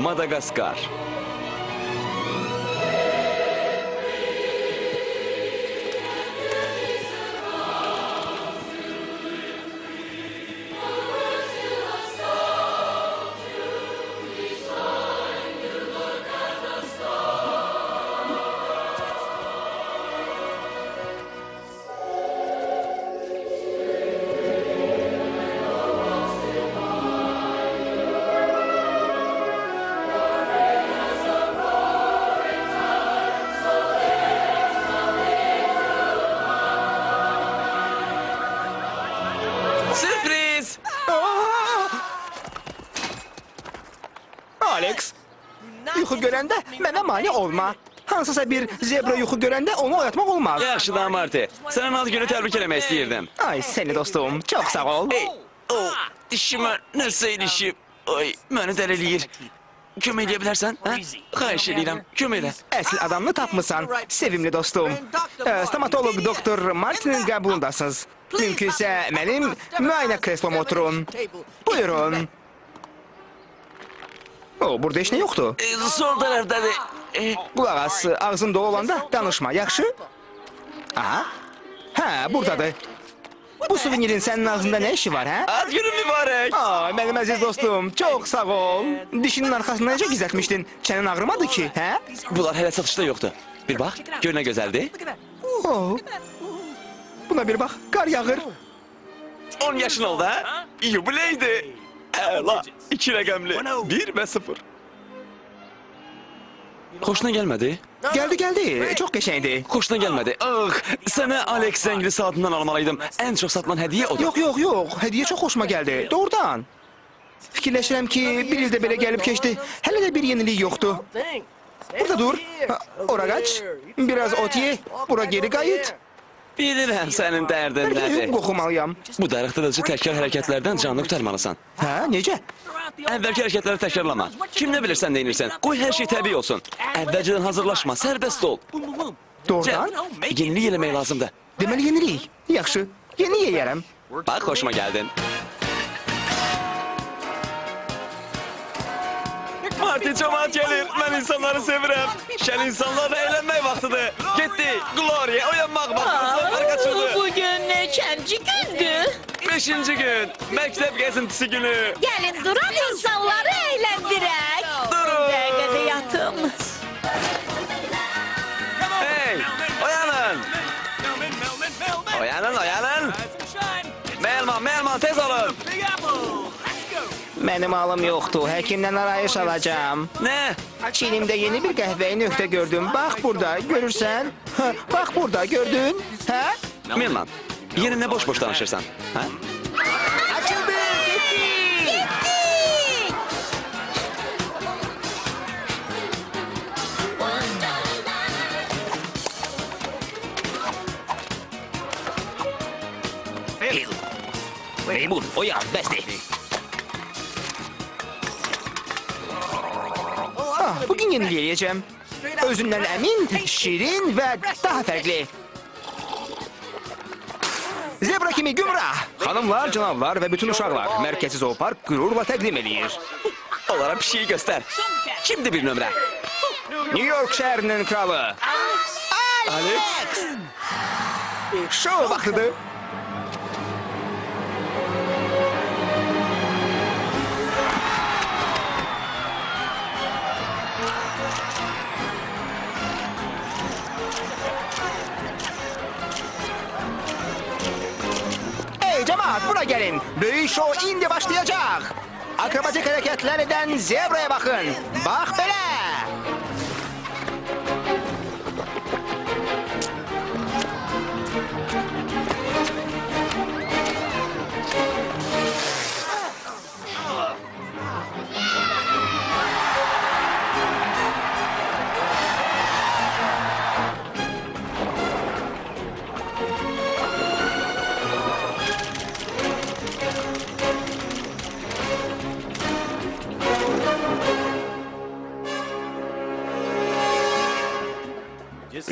Madagascar. Mane olma. Hansısa bir zebra yuxu görəndə onu oyatmaq olmaz. Yaxşı da Marty. Sənin ad günü təbrik eləmək istəyirdim. Ay seni dostum, çox sağ ol. Ey, o, dişimə nəsə ilişib. Ay, məni dəliləyir. Kömək edə bilərsən? Hə? Xahiş edirəm, kömək elə. Əsl adamını tapmısan, sevimli dostum. Ee, stomatoloq doktor Martinin qəbulundasınız. Mümkünsə mənim müayinə kresloma oturun. Buyurun. O, burada heç nə yoxdur. E, sol tərəfdədir. Qulaq as, ağzın dolu olanda danışma, yaxşı? Aha. Hə, buradadır. Bu suvenirin sənin ağzında nə işi var, hə? ad günün mübarək. Ay, mənim əziz dostum, çox sağ ol. Dişinin arxasında necə gizlətmişdin? Çənin ağrımadı ki, hə? Bunlar hələ satışda yoxdur. Bir bax, gör nə gözəldir. Oo. Buna bir bax, qar yağır. 10 yaşın oldu ha? Yubileydi. Əla, iki rəqəmli. 1 və 0. Xoşuna gəlmədi? Gəldi, gəldi. Çox qəşəngdir. Xoşuna gəlmədi. Ah, sənə Alex zəngli saatından almalıydım. Ən çox satılan hədiyyə odur. Yox, yox, yox. Hədiyyə çox xoşuma gəldi. Doğrudan. Fikirləşirəm ki, bir ildə belə gəlib keçdi. Hələ də bir yenilik yoxdur. Burada dur. Ora qaç. Biraz ot ye. Bura geri qayıt. Bilirəm sənin dərdin nədir. Qoxumalıyam. Bu darıxdırıcı təkrar hərəkətlərdən canını qurtarmalısan. Hə, necə? Əvvəlki hərəkətləri təkrarlama. Kim nə bilirsən nə edirsən. Qoy hər şey təbii olsun. Əvvəlcədən hazırlaşma, sərbəst ol. Doğrudan. Yenilik eləmək lazımdır. Deməli yenilik. Yaxşı. Yeni yeyərəm. Bax, xoşuma gəldin. cemaat gelir. Ben insanları sevirəm. Şən insanlarla eğlenmek vaktidir. Gitti. Gloria uyanmak vaxtıdır. Kaçıldı. Bugün neçənci gündür? Beşinci gün. Məktəb gezintisi günü. Gelin duran insanları eğlendirek. Durun. Dəqiqədə yatım. Hey. Uyanın. Uyanın uyanın. Melman Melman tez olun. Benim alım yoktu. Hekimden arayış alacağım. Ne? Çinimde yeni bir kahveye nökte gördüm. Bak burada görürsen. Ha, bak burada gördün. Ha? Milman, yerine boş boş danışırsan. Ha? Açıldı. Gitti. Hey, Meymun, uyan, besti. Ah, bugün yenileyeceğim. Özünden emin, şirin ve daha farklı. Zebra kimi gümrah. Hanımlar, canavlar ve bütün uşaklar. Merkezi Zoopark gururla təqdim eləyir. Onlara bir şey göster. Şimdi bir numara. New York şehrinin kralı. Alex! Şov vaxtıdır. Cemaat bura gelin. Böyük şov indi başlayacak. Akrobatik hareketler eden zebraya bakın. Bak böyle.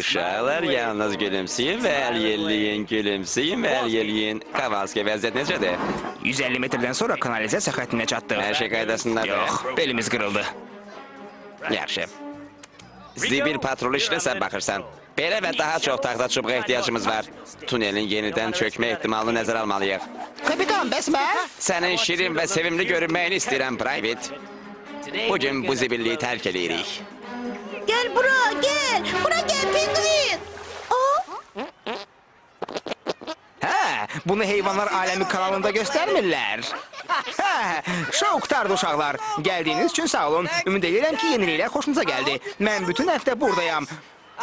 Uşaqlar yalnız gülümsəyin və əl yelləyin, gülümsəyin və əl yelləyin. Kavalski vəziyyət necədir? 150 metreden sonra kanalizasyon xəttinə çatdıq. Hər şey qaydasındadır. Yox, belimiz qırıldı. Yaxşı. Zibil patrol işinə sən baxırsan. Belə və daha çox taxta çubuğa ehtiyacımız var. Tunelin yenidən çökmə ehtimalını nəzərə almalıyıq. Kapitan bəs mən? Sənin şirin və sevimli görünməyini istəyirəm, Private. Bugün bu zibilliyi tərk edirik. Gel bura gel. Bura gel pingvin. Aa, Hə, bunu heyvanlar aləmi kanalında göstərmirlər. Hə, şou qurtardı uşaqlar. Gəldiyiniz üçün sağ olun. Ümid edirəm ki, yeniliklər xoşunuza gəldi. Mən bütün həftə buradayam.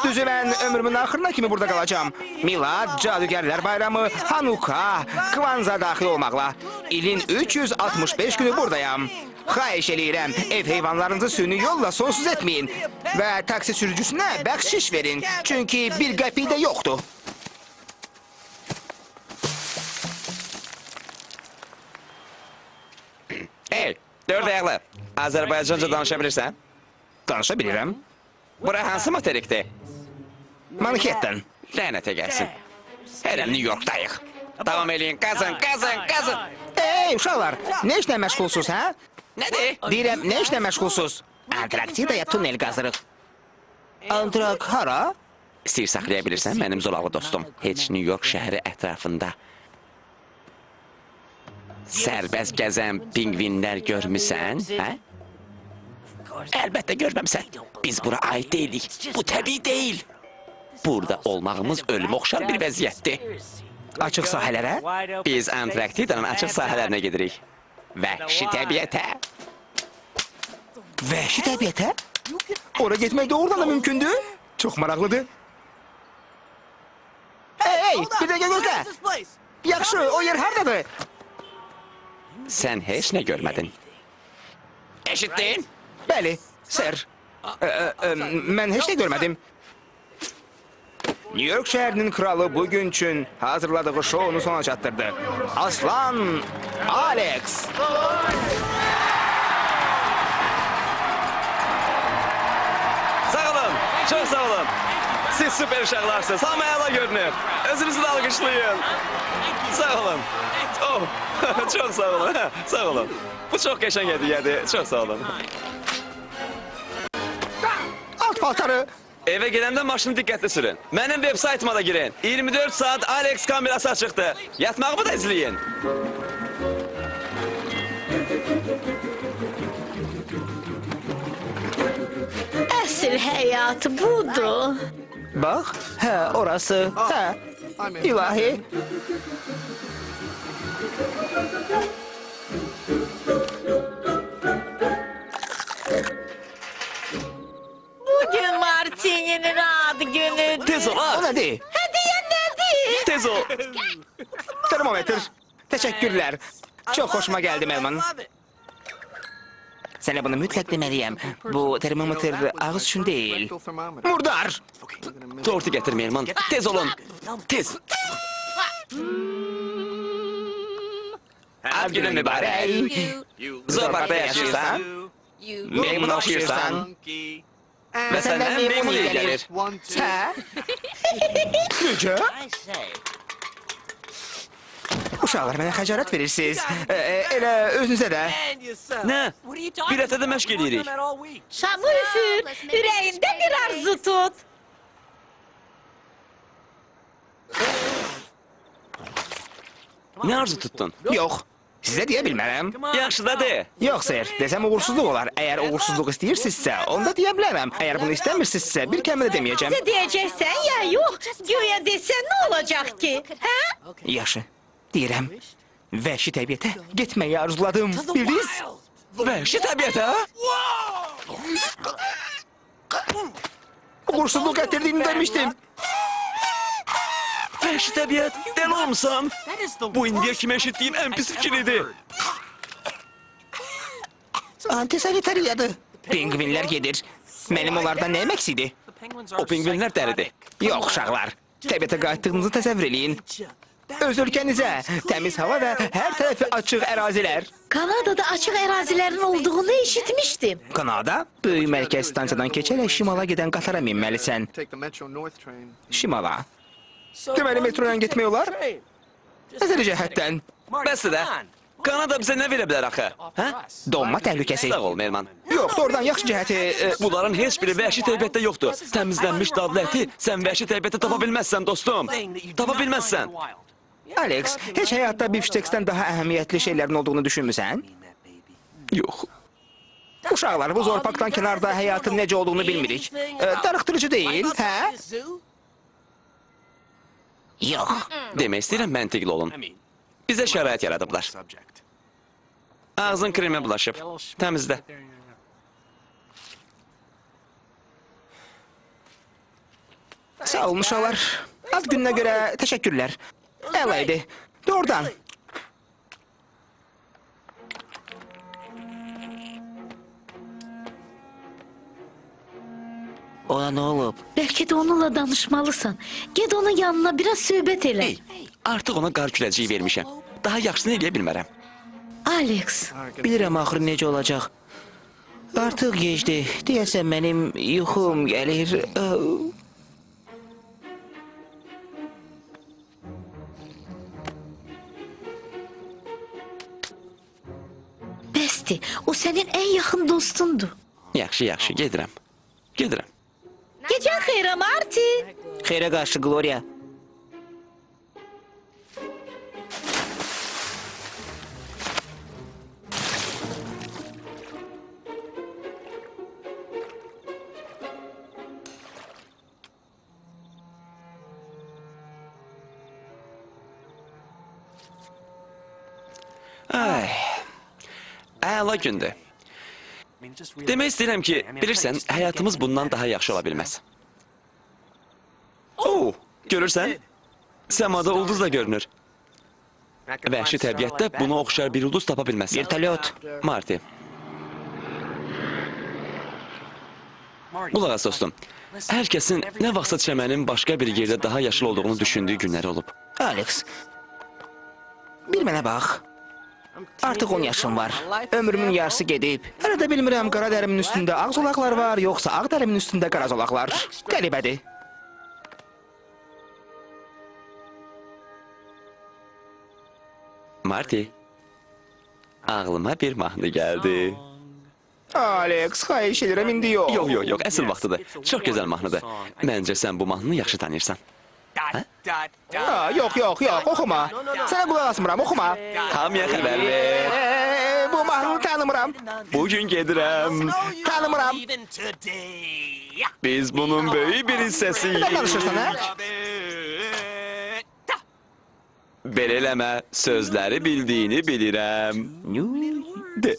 Düzü mən ömrümün axırına kimi burada qalacağam. Milad, Cadügərlər Bayramı, Hanuka, Kvanza daxil olmaqla. İlin 365 günü buradayam. Xahiş eləyirəm, ev heyvanlarınızı süni yolla sonsuz etməyin. Və taksi sürücüsünə bəxşiş verin. Çünki bir qəpik də yoxdur. Hey, dörd ayaqlı. Azərbaycanca danışa bilirsən? Danışa bilirəm. Bura hansı materikdir? Manhattan. Lənətə gəlsin. Hələ New Yorkdayıq. Davam eləyin, qazın, qazın, qazın. Ey uşaqlar, nə işlə məşğulsuz, hə? Nədir? Deyirəm, nə işlə məşğulsuz? Antarktidaya tunel qazırıq. Antrak hara? Sir saxlaya bilirsən mənim zolaqlı dostum. Heç New York şəhəri ətrafında sərbəst gəzən pingvinlər görmüsən, hə? Əlbəttə görməmsən. Biz bura aid deyilik. Bu təbii deyil. Burada olmağımız ölümə oxşar bir vəziyyətdir. Açıq sahələrə? Biz Antarktidanın açıq sahələrinə gedirik. Vəhşi təbiətə. Vəhşi təbiətə? Ora getmək doğrudan da mümkündür. Çox maraqlıdır. Hey, hey, bir dəqiqə gözlə. Yaxşı, o yer hardadır? Sən heç nə görmədin. Eşitdin? Bəli, ser. Ə, ə, ə, mən heç nə görmədim. New York şəhərinin kralı bugün üçün hazırladığı şounu sona çatdırdı. Aslan Alex. Sağ olun, çox sağ olun. Siz süper uşaqlarsınız, hamı əla görünür. Özünüzü də alqışlayın. Sağ olun. Oh, çox sağ olun, sağ olun. Bu çox qəşəng hədiyyədir, çox sağ olun. Alt paltarı. Evə gedəndə maşını diqqətli sürün. Mənim veb saytıma da girin. 24 saat Alex kamerası açıqdır. Yatmağımı da izləyin. Əsl həyat budur. Bax, hə, orası. Hə. İlahi. Bugün Martin'in adı günüdür. Tezo aç. Ona değil. Hadi ya nerede? Tezo. Termometre. Teşekkürler. Çok hoşuma geldi Melman. Sana bunu mutlak demeliyim. Bu termometre ağız için değil. Murdar! Tortu getir Melman. Tez olun. Tez. Her günün mübarek. Zorbatta yaşıyorsan, memnun okşuyorsan, və səndən meymun iyi gəlir. Hə? Necə? Uşaqlar mənə xəcarət verirsiniz. Elə özünüzə də. Nə? Bir həftədə məşq edirik. Şamı üfür, yüreğinde bir arzu tut. Nə arzu tutdun? Yox. Sizə deyə bilmərəm. Yaxşı da de. Yox, ser. Desəm uğursuzluq olar. Əgər uğursuzluq istəyirsinizsə, onda deyə bilərəm. Əgər bunu istəmirsinizsə, bir kəlmə də deməyəcəm. Ne diyeceksen ya yok. Güya desen ne olacak ki? Ha? Yaxşı. Deyirəm. Vəhşi təbiətə getməyi arzuladım. Bildiniz? Vəhşi təbiətə? Uğursuzluq gətirdiyini demişdim. Vəhşi təbiət, dəli olmusan? Bu indiyə kimi eşitdiyim ən pis fikir idi. Antisanitariyadır. Pingvinlər gedir. Mənim onlardan nə əməksidi? O pingvinlər dəridir. Yox, uşaqlar. Təbiətə qayıtdığınızı təsəvvür eləyin. Öz ölkənizə, təmiz hava və hər tərəfi açıq ərazilər. Kanada'da açık erazilerin olduğunu işitmiştim. Kanada, böyük mərkəz stansiyadan keçərək şimala gedən qatara minməlisən. Şimala. Deməli metroyla getmək olar? Nəzəri cəhətdən. Bəsdir də. Kanada bizə nə verə bilər axı? Hə? Donma təhlükəsi. Sağ ol Merman. Yox, doğrudan yaxşı cəhəti e, Bunların heç biri vəhşi təbiətdə yoxdur. Təmizlənmiş dadlı əti sən vəhşi təbiətdə tapa bilməzsən dostum. Tapa bilməzsən. Alex, heç həyatda bifşteksdən daha əhəmiyyətli şeylərin olduğunu düşünmüsən? Yox. Uşaqlar, bu zorpaqdan kənarda həyatın necə olduğunu bilmirik. E, darıxdırıcı deyil, hə? Yox. Demək istəyirəm məntiqli olun. Bizə şərait yaradıblar. Ağzın kremə bulaşıb. Təmizlə. Sağ olun uşaqlar. Ad gününə görə təşəkkürlər. Əla. Doğrudan. Ona nə olub? Belki de onunla danışmalısın. Git onun yanına biraz söhbət elə. Hey, artıq ona qar küləcəyi vermişəm. Daha yaxşısını eləyə bilmərəm. Alex, Bilirəm axırı necə olacaq. Artıq gecdir. Deyəsən mənim yuxum gəlir. Besti, o senin en yakın dostundu. Yaxşı, yaxşı, gedirəm. Gedirəm. Geçen hayra Marty. Hayra karşı Gloria. Ay. Əla gündür. Demək istəyirəm ki, bilirsən, həyatımız bundan daha yaxşı ola bilməz. Oo, görürsən? Səmada ulduz da görünür. Vəhşi təbiətdə buna oxşar bir ulduz tapa bilməzsən. Vertolyot. Marty. Qulaq as dostum. Hər kəsin nə vaxtsa çəmənin başqa bir yerdə daha yaşıl olduğunu düşündüyü günləri olub. Alex. Bir mənə bax. Artıq 10 yaşım var. Ömrümün yarısı gedib. Hələ də bilmirəm qara dərimin üstündə ağ zolaqlar var, yoxsa ağ dərimin üstündə qara zolaqlar. Qəribədir. Marty. Ağlıma bir mahnı gəldi. Alex, xahiş edirəm indi yox. Yox, yox, yox, əsl vaxtıdır. Çox gözəl mahnıdır. Məncə sən bu mahnını yaxşı tanıyırsan. Aa, yok yok yok okuma. Sana bulamaz Mıram okuma. Hamya haberler. Ee, bu mahrur tanımıram. Bugün gelirem. Tanımıram. Biz bunun böyle bir hissesiyiz. Ne konuşursan ha? Beleleme sözleri bildiğini bilirem. De.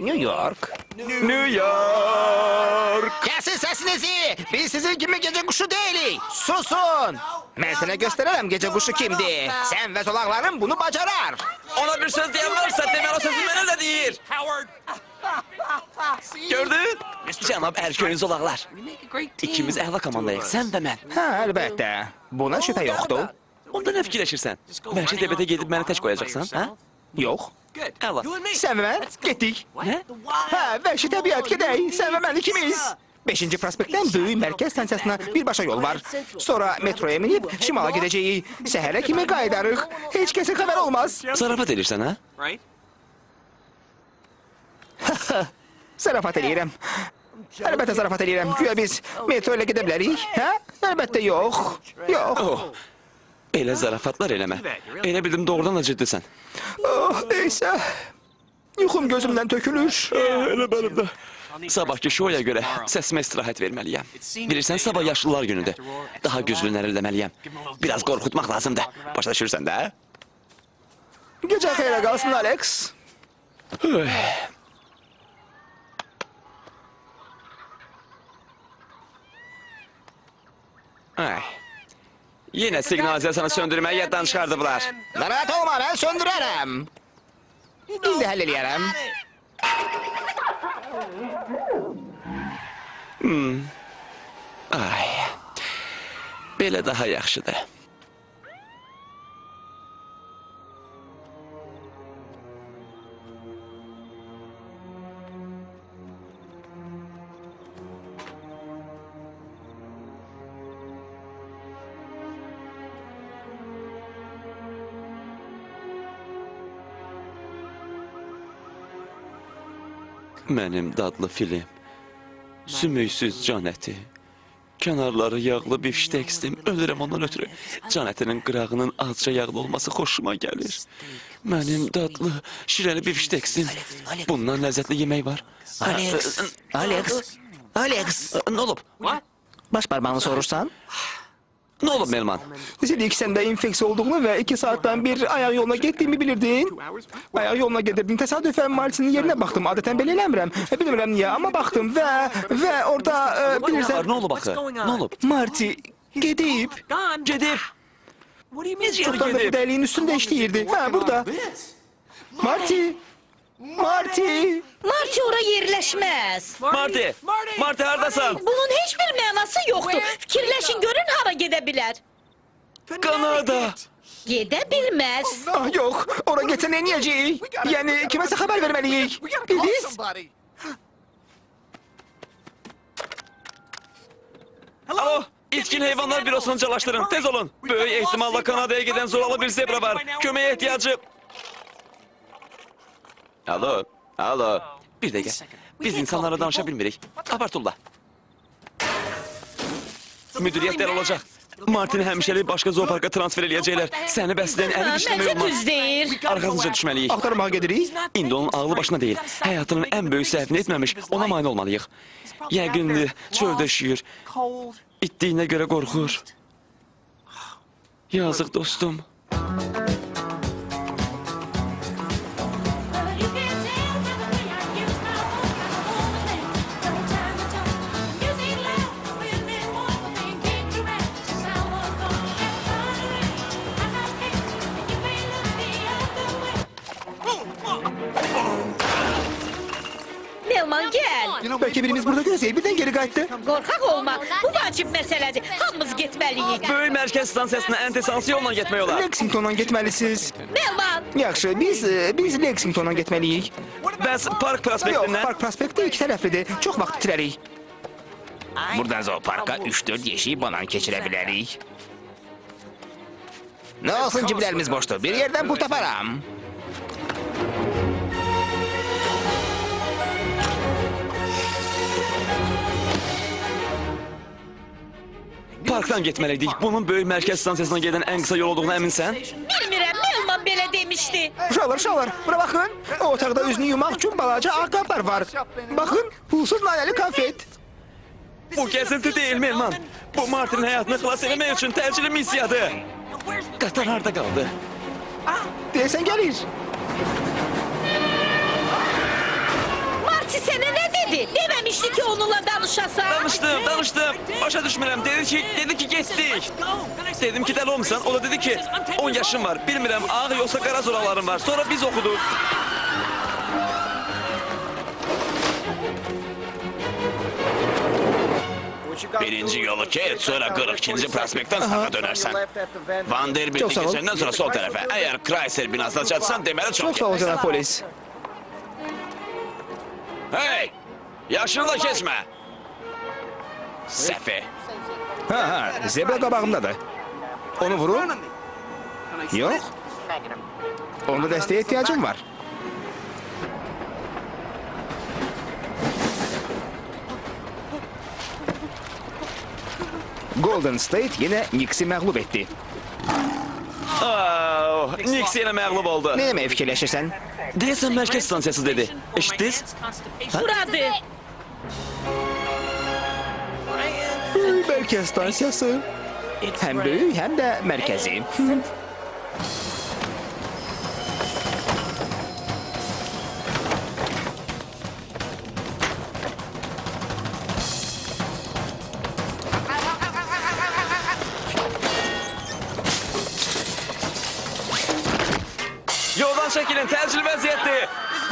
New York. New York. Kəsin səsinizi! Biz sizin kimi gecə quşu deyilik. Susun! Mən sənə göstərərəm gecə quşu kimdir. Sən və zolaqların bunu bacarar. Ona bir söz deyən varsa deməli o sözü mənə də deyir. Gördün? Cənab Ərköyün zolaqlar. İkimiz əla komandayıq, sən və mən. Hə, əlbəttə. Buna şübhə yoxdur. Onda nə fikirləşirsən? Vəhşi təbiətə gedib məni tək qoyacaqsan, hə? Yox. Əla. Sən və mən getdik. Nə? Hə, vəhşi təbiət gedək. Sən və mən ikimiz. 5-ci prospektdən böyük mərkəz stansiyasına birbaşa yol var. Sonra metroya minib şimala gedəcəyik. Səhərə kimi qayıdarıq. Heç kəsin xəbəri olmaz. Zarafat edirsən, hə? Zarafat eləyirəm. Əlbəttə zarafat eləyirəm. Güya biz metro ilə gedə bilərik, hə? Əlbəttə yox. Yox. Oh. Elə zarafatlar eləmə. Elə bildim doğrudan da ciddisən. Oh, neysə. Yuxum gözümdən tökülür. Elə mənim də. Sabahki şoya görə səsimə istirahət verməliyəm. Bilirsən, sabah yaşlılar günüdür. Daha güclü nərildəməliyəm. Biraz qorxutmaq lazımdır. Başa düşürsən də? Gecə xeyrə qalsın, Alex. Ay. Yenə siqnalizasiyanı söndürməyi yaddan çıxardıblar. Narahat olma, mən söndürərəm. İndi həll eləyərəm. Ay. Belə daha yaxşıdır. Mənim dadlı filim, sümüksüz can əti, kənarları yağlı bir ştekstim, ölürəm ondan ötürü. Can ətinin qırağının azca yağlı olması xoşuma gəlir. Mənim dadlı, şirəli bir şteksim. Bundan ləzzətli yemək var. Alex, Alex, Alex. Nə olub? Baş parmağını sorursan? Nə olub Melman? Üstelik sen de infeksiyon olduğunu ve iki saatten bir ayak yoluna gittiğimi bilirdin. Ayak yoluna gelirdim. Tesadüfen Martin'in yerine baktım. Adeten belə eləmirəm. E, Bilmirəm niye ama baktım ve ve orada e, nə olub axı? Nə olub? Marti gedib. Gedib. Necə Çoktan da bu deliğin üstünde işleyirdi. Ha burada. Marti. Marti. Marti ora yerləşməz. Marti, Marti hardasan? Bunun heç bir mənası yoxdur. Fikirləşin görün hara gedə bilər. Kanada. Gedə bilməz. Ah yok. Oraya geçse ne yiyeceğiz? Yani kimese haber vermeliyiz. Bildiniz? Alo, İçkin Heyvanlar Bürosunu çalıştırın. Tez olun. Böyük ehtimalla Kanada'ya giden zoralı bir zebra var. Kömeğe ihtiyacı... Alo, alo. Bir dakika. Biz insanlara danışa bilmirik. Abartullah. Müdüriyet der olacak. Martin'i həmişəlik başqa zooparka transfer eləyəcəklər. Səni bəsləyən əli dişləmək Məncə olmaz. düz deyir. Arxasınca düşməliyik. Aktarmağa gedirik. İndi onun ağlı başına deyil. Həyatının ən böyük səhvini etməmiş, ona mane olmalıyıq. Yəqindir, çöldə üşüyür. İtdiyinə görə qorxur. Yazıq dostum. Belki birimiz burada gözleyip birden geri kayıttı. Qorxaq olma. Bu vacib məsələdir. Hamımız getməliyik. Böyük mərkəz stansiyasına ən tesansı yolla getmək olar. Lexington'dan gitmelisiniz. Melman, Yaxşı, biz e, biz Lexington'dan gitmeliyik. Bəs Park Yok, prospektindən Park Prospekti iki tərəflidir. Çox vaxt itilərik. Buradan zooparka 3-4 yeşiyi banan keçirə bilərik. Ne olsun ciblərimiz boşdur. Bir yerden pul taparam. Parkdan getməliydik. Bunun böyük mərkəz stansiyasına gedən ən qısa yol olduğuna əminsən? bilmirəm. Melman belə demişdi. Uşaqlar, uşaqlar, bura baxın. O otaqda üzünü yumaq üçün balaca ağqaplar var. Baxın, pulsuz nanəli konfet. Bu gəzinti deyil Melman. Bu Martinin həyatını xilas etmək üçün təcili missiyadır. Qatar harda qaldı? Deyəsən gəlir. Sənə nə dedi? Deməmişdi ki onunla danışasan. Danışdım, danışdım. Başa düşmürəm. Dedi ki, dedi ki getdik. Dedim ki dəli olmusan. O da dedi ki 10 yaşım var. Bilmirəm ağ yoxsa qara zoralarım var. Sonra biz oxuduq. Birinci yolu kes, sonra 42. prospektten sağa dönersen. Vanderbilt'i Çok geçenden sonra sol tarafa. Eğer Chrysler binasına çatsan demeli çok Çox sağ ol polis. Hey! Yaşını da kesme. Sefi. Ha ha, zebra qabağımdadır. Onu vurun. Yok. Onda dəstəyə ihtiyacım var. Golden State yine Knicks'i məğlub etdi. Oh, Nix yenə məğlub oldu. Ne deməyə fikirləşirsən? Deyəsən mərkəz stansiyası dedi. Eşitdiniz? Buradır. Mərkəz stansiyası. Həm böyük, həm də mərkəzi.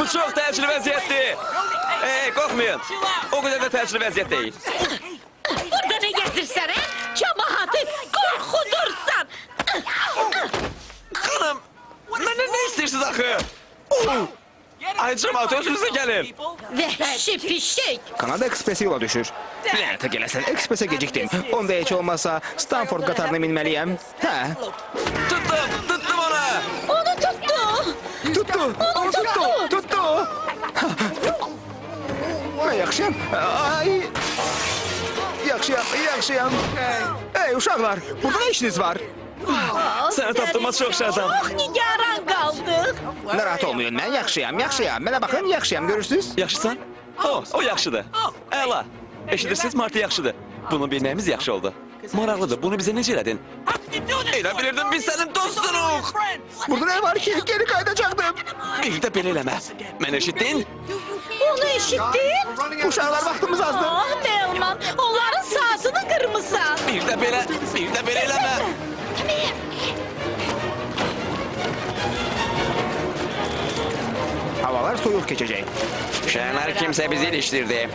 Bu çox təcili vəziyyətdir. Ey, qorxmayın. O qədər də təcili vəziyyət deyil. Burada nə gəzirsən, hə? Cəmaatı qorxudursan. Xanım, məndən nə istəyirsiniz axı? Oh! Ay cəmaat, özünüzə gəlin. Vəhşi pişik. Kanada Ekspresi yola düşür. Lənətə gələsən, Ekspresə gecikdim. Onda heç olmasa Stanford qatarına minməliyəm. Hə, Tuttum, tuttum onu. Onu tutdu. tuttu, Yaxşıyam. Ay. Yaxşıyam, yaxşıyam. Ey uşaqlar, burada nə işiniz var? Səni tapdığıma çox şadam. Çox nigaran qaldıq. Narahat olmayın, mən yaxşıyam, yaxşıyam. Mənə baxın, yaxşıyam, görürsünüz? Yaxşısan? O, o yaxşıdır. Əla. Eşidirsiniz, Marti yaxşıdır. Bunu bilməyimiz yaxşı oldu. Mırarladı. Bunu bize nece edin? Eğlenebilirdim. Biz senin dostunuk. Burada ne var ki? Geri kaydacaktım. Bir de belirleme. Ben eşittin. Onu eşittin. Uşaklar vaktimiz azdı. Ah Belman. Onların sağsını kırmışsan. Bir de bele, bir de belirleme. Havalar soğuk geçecek. Şenler kimse bizi iliştirdi.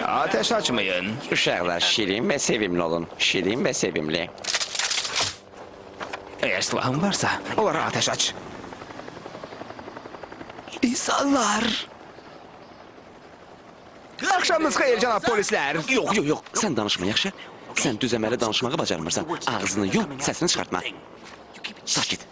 Ateş açmayın. Uşaqlar şirin və sevimli olun. Şirin və sevimli. Eğer silahın varsa onlara ateş aç. İnsanlar. Akşamınız hayır cənab polislər. Yox, yox, yox. Sən danışma, yaxşı? Sən düzəməli danışmağı bacarmırsan. Ağzını yum, səsini çıxartma. Sakit.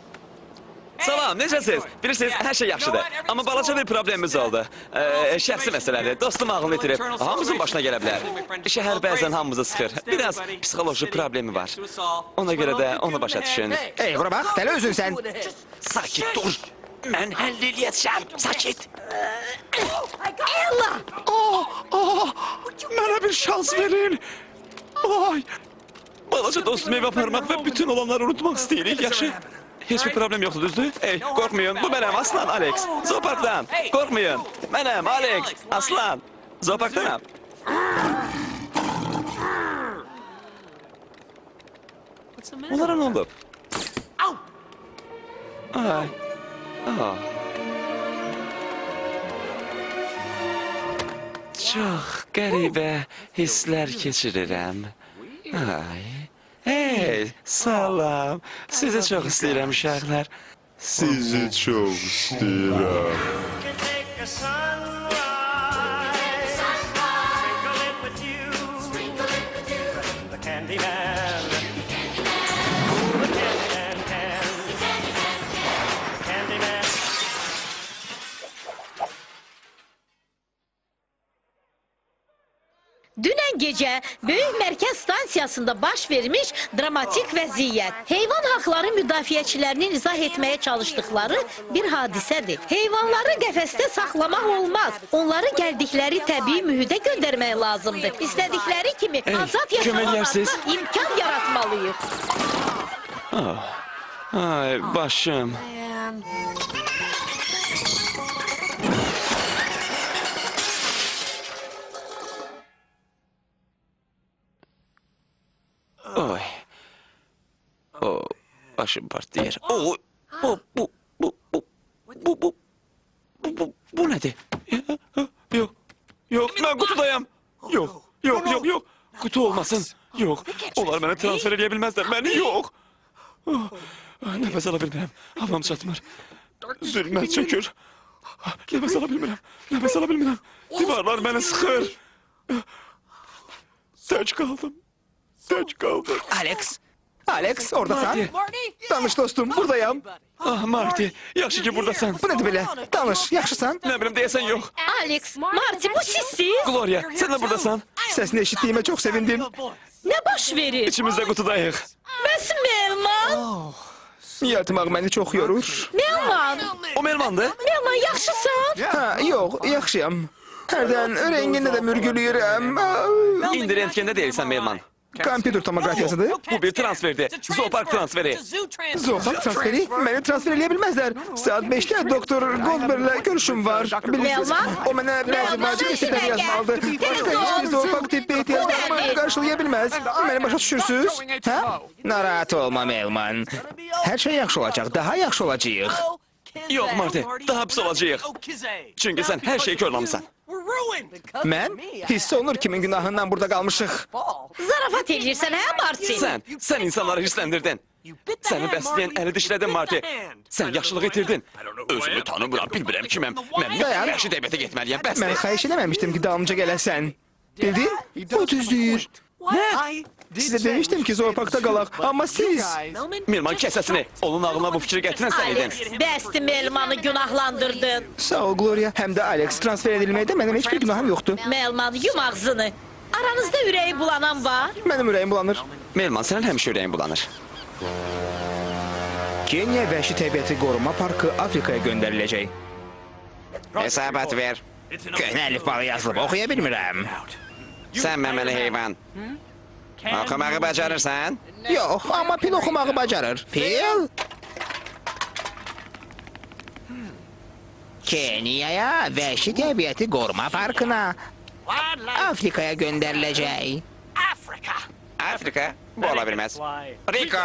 Salam, necəsiz? Bilirsiniz, hər şey yaxşıdır. Amma balaca bir problemimiz oldu. Ee, şəxsi məsələdir. Dostum ağlını itirib. Hamımızın başına gələ bilər. Şəhər bəzən hamımızı sıxır. Biraz psixoloji problemi var. Ona görə də onu başa düşün. Ey bura bax, dəli özün sən. Sakit dur. Mən həll eləyəcəm. Sakit. Ella! Oh, oh, mənə bir şans verin. Ay. Balaca dostumu evə aparmaq və bütün olanları unutmaq istəyirik, yaxşı? Heç bir problem yoxdur, düzdür? Ey, qorxmayın. Bu mənəm, Aslan Alex. Zooparkdan. Qorxmayın. Mənəm, Alex. Aslan. Zooparkdanam. Onlara nə oldu? Ay. Aa. Çox qəribə hisslər keçirirəm. Ay. Hey, salam. Sizi çox istəyirəm uşaqlar. Sizi çox istəyirəm. Dünən gecə Böyük Mərkəz stansiyasında baş vermiş dramatik vəziyyət. Heyvan haqları müdafiəçilərinin izah etməyə çalışdıkları bir hadisədir. Heyvanları qəfəsdə saxlamaq olmaz. Onları gəldikləri təbii mühitə göndərmək lazımdır. İstədikləri kimi azad yaşamalarına imkan yaratmalıyıq. Ay, başım. Oy. O başım part yer. O o bu bu bu bu bu bu bu, bu nedir? Yok. Yok ben kutudayım. Yok. Yok yok yok. Kutu olmasın. Yok. Onlar beni transfer edebilmezler. Beni yok. Ah, nefes alabilmem. Havam çatmır. Zülme çökür. Ah, nefes alabilmem. Nefes alabilmem. Divarlar beni sıkır. Ah, seç kaldım. Qaldım. Alex. Alex, oradasan. Marty. Danış dostum, buradayam. Ah Marty, yaxşı ki buradasan. Bu nədir belə? Danış, yaxşısan? Nə bilim deyəsən yox. Alex, Marty bu sizsiz? Gloria, sən də buradasan. Səsini eşitdiyimə çox sevindim. Nə baş verir? İçimizdə qutudayıq. Bəs Melman? Yatmaq məni çox yorur. Melman? O Melmandır. Melman yaxşısan? Ha, yox, yaxşıyam. Hərdən rəngində də mürgüləyirəm. Aa, İndi rentgende deyilsən Melman. Computer tomografyasıdır. Bu bir transferdi. Zoopark transferi. Zoopark transferi? Beni transfer eleyebilmezler. Saat 5'te Doktor Goldberg'le görüşüm var. Bilirsiniz. O bana bazı bazı istekler yazmalıdı. Hiçbir zoopark tipi ihtiyacımı karşılayabilmez. Beni başa düşürsünüz. Ha? Narahat olmam Elman. Her şey yaxşı olacaq. Daha yaxşı olacağıq. Yox Marty, daha pis olacağıq. Çünki sən hər şeyi körləmisən. Mən hiss olunur kimin günahından burada qalmışıq. Zarafat edirsən hə Marty? Sən, sən insanları hirsləndirdin. Səni bəsləyən əli dişlədin Marty. Sən yaxşılıq itirdin. Özümü tanımıram, bilmirəm kiməm. Mən Dayan. vəhşi dəvətə getməliyəm, bəs Mən xahiş eləməmişdim ki, dalımca gələsən. Bildin? O düz deyir. Size demiştim ki Zoopark'ta qalaq, amma siz... Melman kes səsini. Onun ağlına bu fikri gətirən sən. Alex, bəsdi Melmanı günahlandırdın. Sağ ol Gloria, həm də Alex transfer edilməkdə mənim heç bir günahım yoxdur. Melman, yum ağzını. Aranızda ürəyi bulanan var. Mənim ürəyim bulanır. Melman sənin həmişə ürəyin bulanır. Kenya Vəhşi Təbiəti Qoruma Parkı Afrikaya göndəriləcək. Hesabat ver. Köhnə əlifbalı yazılıb, oxuya bilmirəm. Sən məməli heyvan. Oxumağı bacarırsan? Yox, amma pil oxumağı bacarır. Pil? Kenyaya Vəhşi Təbiəti Qoruma Parkına Afrikaya göndəriləcək. Afrika? Bu ola bilməz. Rico.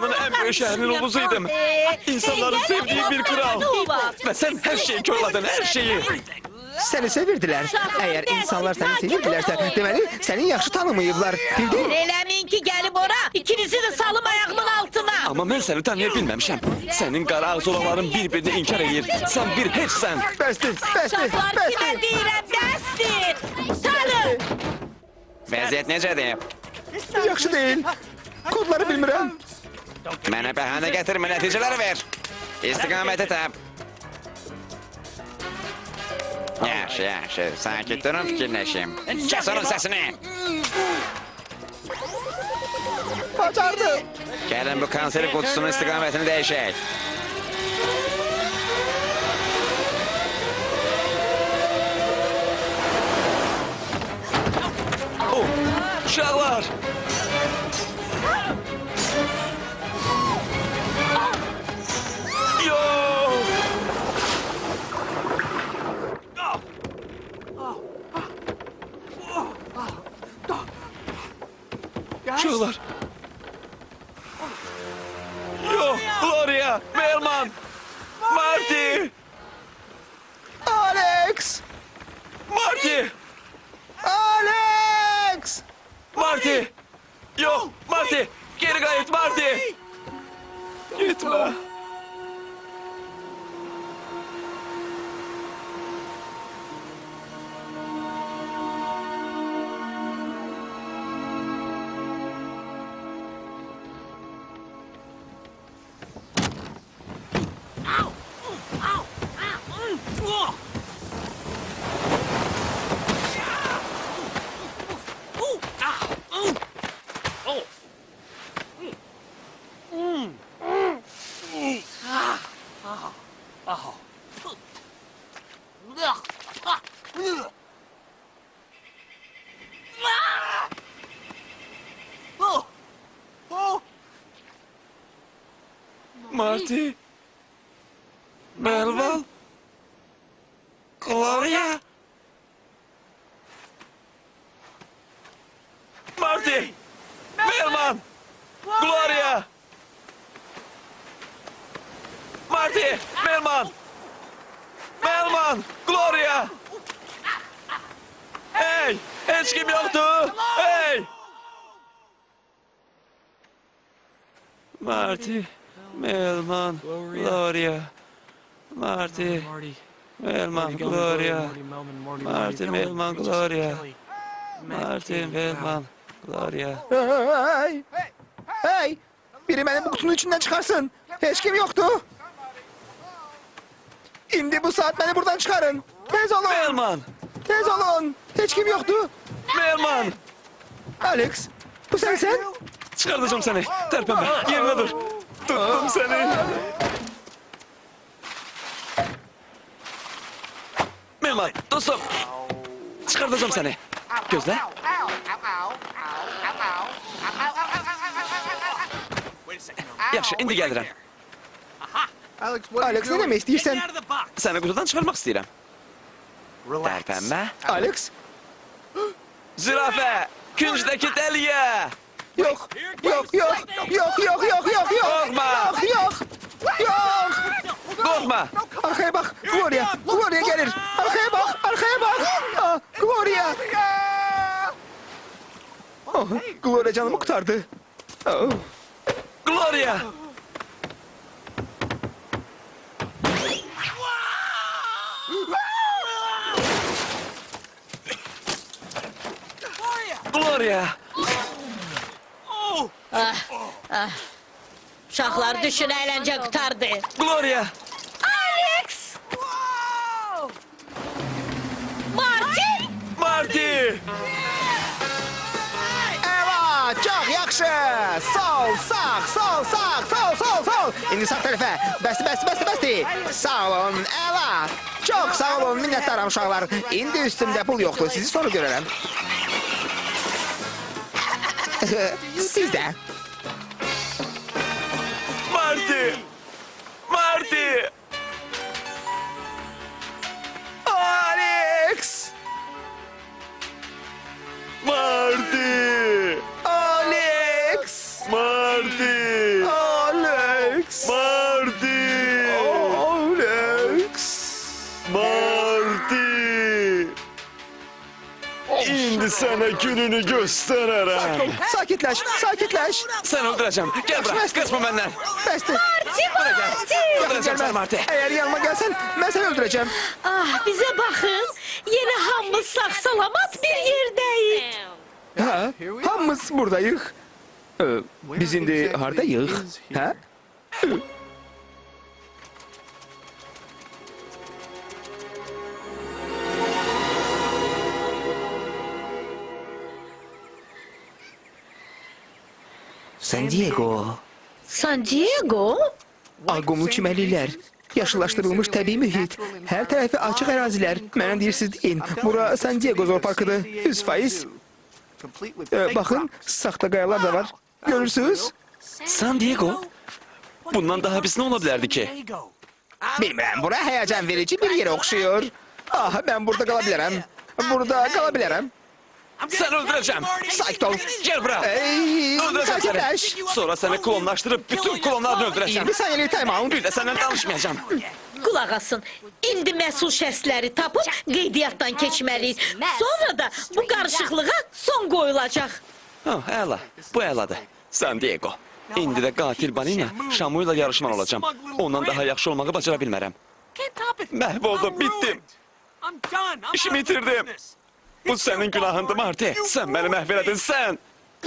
Dünyanın ən böyük şəhərinin uluzuydum. İnsanların sevdiyi bir kral. Və sən hər şeyi körladın, hər şeyi. Səni sevirdilər. Əgər insanlar səni sevirdilərsə, deməli səni yaxşı tanımayıblar. Bildin? Eləmin ki gəlib ora, ikinizi də salım ayağımın altına. Amma mən səni tanıya bilməmişəm. Sənin qara ağzolaların bir-birini inkar edir. Sən bir heçsən. Bəsdir, bəsdir, Uşaqlar kimə bəsdir. deyirəm, bəsdir. Tanı. Vəziyyət necədir? Yaxşı deyil. Kodları bilmirəm. Mənə bəhanə gətirmə, nəticələri ver. İstiqaməti tap. Yaxşı, yaxşı. Sakit durun fikirləşim. Kəs onun səsini. Bacardım. Gəlin bu konserv qutusunun istiqamətini dəyişək. Oh, uşaqlar. kaçıyorlar. Marty. Melval. Gloria. Marty. Melman. Gloria. Marty. Melman. Melman. Gloria. Hey. Hiç kim yoktu. Hey. Marty. Gloria. Martin Bellman Gloria. Martin Bellman Gloria. Hey! Hey! Biri beni bu kutunun içinden çıkarsın. Hiç kim yoktu. İndi bu saat beni buradan çıkarın. Tez olun. Bellman. Tez olun. Hiç kim yoktu. Bellman. Alex. Bu sen sen. Çıkartacağım seni. Terpeme. Yerine dur. Tuttum seni. Çıkartacağım seni. Gözle. Yaxşı, indi gəlirəm. Alex, nə demək istəyirsən? Səni qutudan çıxarmaq istəyirəm. Tərpənmə. Alex? Zürafə, küncdəki dəliyə. Yox, yox, yox, yox, yox, yox, yox, yox, Qorxma. yox, yox, yox. Qorxma. Arkaya bak, Gloria, Gloria gelir. Arkaya bak, arkaya bak. Ah, Gloria. Oh, Gloria canımı kurtardı. Oh. Gloria. Gloria. Uşaqlar düşün əyləncə qutardı. Gloria. Marty. Eva, çok yaxşı. Sol, sağ, sol, sağ, sol, sol, sol. İndi sağ tərəfə. Bəsti, bəsti, bəsti, bəsti. Sağ olun, Eva. Çok sağ olun, minnətdaram uşaqlar. İndi üstümdə pul yoxdur, sizi sonra görərəm. Siz də. İndi sənə gününü göstərərəm. Sakitləş, sakitləş. Səni öldürəcəm. Gəl bura, qaçma məndən. Bəsdir. Bura gəl. Öldürəcəm səni Marty. Eğer yanıma gelsen ben seni öldüreceğim. Ah, bizə baxın. Yenə hamımız sağ-salamat bir yerdəyik. Ha? Hamımız buradayıq. Ee, biz indi hardayıq? Ha? San Diego. San Diego? Agumlu çimərliklər, yaşıllaşdırılmış təbii mühit, hər tərəfi açıq ərazilər. Mənə deyirsiniz deyin, bura San Diego zor parkıdır. 100 faiz. Ee, bakın, saxta qayalar da var. Görürsünüz? San Diego. Bundan daha pis nə ola bilərdi ki? Bilmirəm, bura həyəcan verici bir yerə oxşuyur. Ah, mən burada qala bilərəm. Burada qala bilərəm. Səni öldürəcəm. Sakit ol. Gəl bura. Ey, Öldürəcəm sakitləş. səni. Sonra səni klonlaşdırıb bütün klonlarını öldürəcəm. 20 saniyelik time out. Bir də səndən danışmayacağam. Qulaq asın. İndi məsul şəxsləri tapıb qeydiyyatdan keçməliyik. Sonra da bu qarışıqlığa son qoyulacaq. Oh, əla. Bu əladır. San Diego. İndi də qatil balina Şamu ilə yarışman olacağam. Ondan daha yaxşı olmağı bacara bilmərəm. Məhv oldum, bittim. İşimi itirdim. Bu sənin günahındır Marty. Sən məni məhv elədin, sən.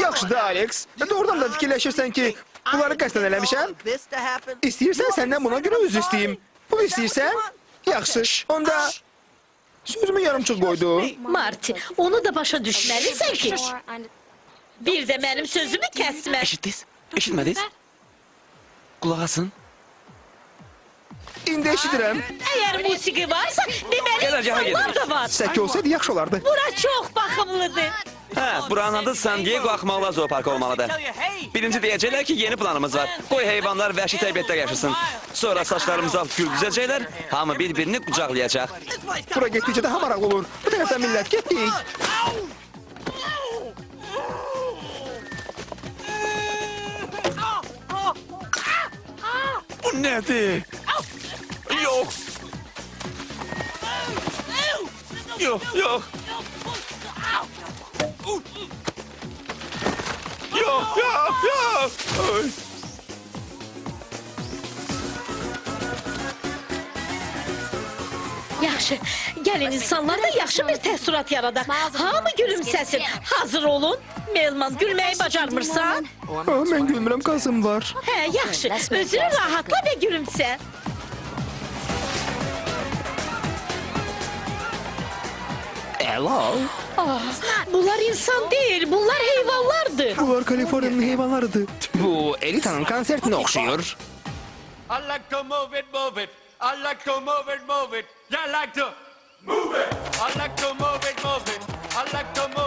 Yaxşıdır Alex. Doğrudan da fikirləşirsən ki, bunları qəsdən eləmişəm. İstəyirsən səndən buna görə üzr istəyim. Bu istəyirsən? Yaxşı. Onda sözümü yarımçıq qoydu. Marti, onu da başa düşməlisən ki, bir də mənim sözümü kəsmə. Eşitdiniz? Eşitmədiniz? Qulaq asın. İndi eşidirəm. Əgər musiqi varsa, deməli insanlar da var. Səki olsaydı yaxşı olardı. Bura çox baxımlıdır. Hə, buranın adı San Diego Axmaqlar Zooparkı olmalıdır. Birinci deyəcəklər ki, yeni planımız var. Qoy heyvanlar vəhşi təbiətdə yaşasın. Sonra saçlarımızı alıb gül düzəcəklər, hamı bir-birini qucaqlayacaq. Bura getdikcə daha maraqlı olur. Bu tərəfdən millət getdik. Bu nədir? Yox. Yox, yox. Yox, yox, yox. Ay. Yaxşı, gəlin insanlarda yaxşı bir təəssürat yaradaq. Hamı gülümsəsin. Hazır olun. Melman, gülməyi bacarmırsan? Ah, mən gülmürəm, qazım var. Hə, yaxşı. Özünü rahatla və gülümsə. Əla. Ah, bunlar insan deyil, bunlar heyvanlardır. Bunlar Kaliforniyanın heyvanlarıdır. Bu Elita'nın konsertine oxşuyur. I like to move it, move it. I like to move it, move it. Yeah, I like to move it. I like to move it, move it. I like to move it,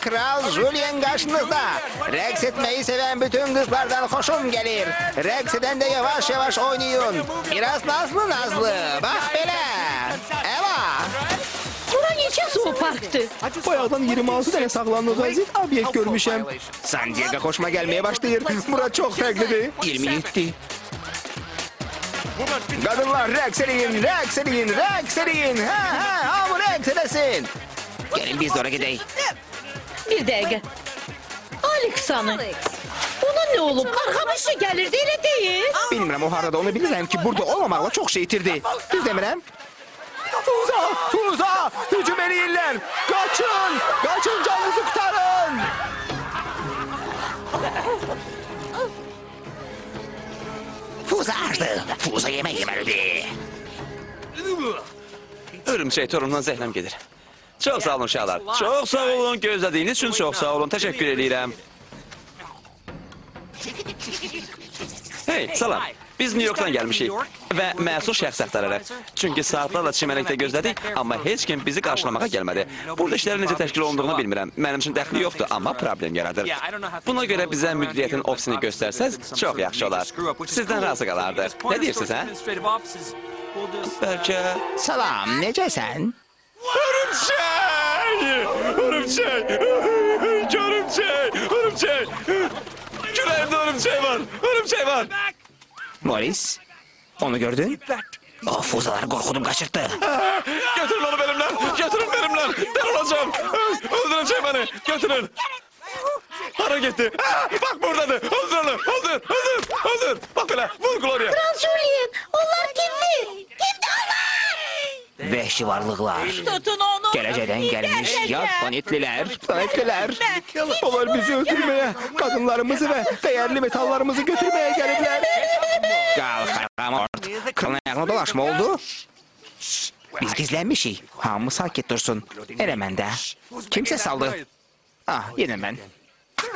Kral Julien karşınızda. Reks etmeyi seven bütün kızlardan hoşum gelir. Reks eden de yavaş yavaş oynayın. Biraz nazlı nazlı. Bak böyle. Eva. Bura neçə zooparkdır? Bayağıdan 26 tane saklanmış vaziyet obyekt görmüşüm. San Diego hoşuma gelmeye başlıyor. Bura çok farklıdır. 27. Kadınlar reks edin, reks edin, reks edin. Ha ha, hamur reks edesin. Gelin biz de oraya gidelim. Bir dakika. Alex hanım. Ona ne olup arkadaşı gelir diye değil. Bilmirəm o harada onu bilirəm ki burada olmamaqla çox şey itirdi. Düz demirəm? Tuza! Tuza! Hücum eləyirlər! Qaçın! Qaçın canınızı qurtarın! Fuza açdı. Fuza yemək yeməlidir. Örümcək şey, torundan zəhləm gedir. Çox sağ olun uşaqlar. Çox sağ olun. Gözlədiyiniz üçün çox sağ olun. Təşəkkür edirəm. Hey, salam. Biz New Yorkdan gəlmişik və məsul şəxs axtarırıq. Çünki saatlarla çimərlikdə gözlədik, amma heç kim bizi qarşılamağa gəlmədi. Burada işlərin necə təşkil olunduğunu bilmirəm. Mənim üçün dəxli yoxdur, amma problem yaradır. Buna görə bizə müdiriyyətin ofisini göstərsəz, çox yaxşı olar. Sizdən razı qalardıq. Nə deyirsiniz, hə? Bəlkə... Salam, necəsən? Örümçək! Örümçək! Örümçək! Örümçək! Küreğimde örümçək var! Örümçək var! Morris, onu gördün? O fuzaları korkutup kaçırttı. Götürün onu benimle! Götürün benimle! Ben olacağım! Öldürəcək beni! Götürün! Hara gitti? Ah, Bak buradadır! Öldür onu! Öldür! Öldür! Öldür! Bak böyle! Vur Gloria! Kral Julien, onlar kimdi? Kimdi onlar? Vəhşi varlıqlar. Tutun onu. Geleceğden gelmiş yad planetliler. Planetliler. Onlar bizi öldürmeye, kadınlarımızı ve değerli metallarımızı götürmeye gelirler. Kalk Haramort. Kralın ayağına dolaşma oldu. Biz gizlenmişik. Hamı sakit dursun. Elemende. Kimse saldı. Ah yine ben.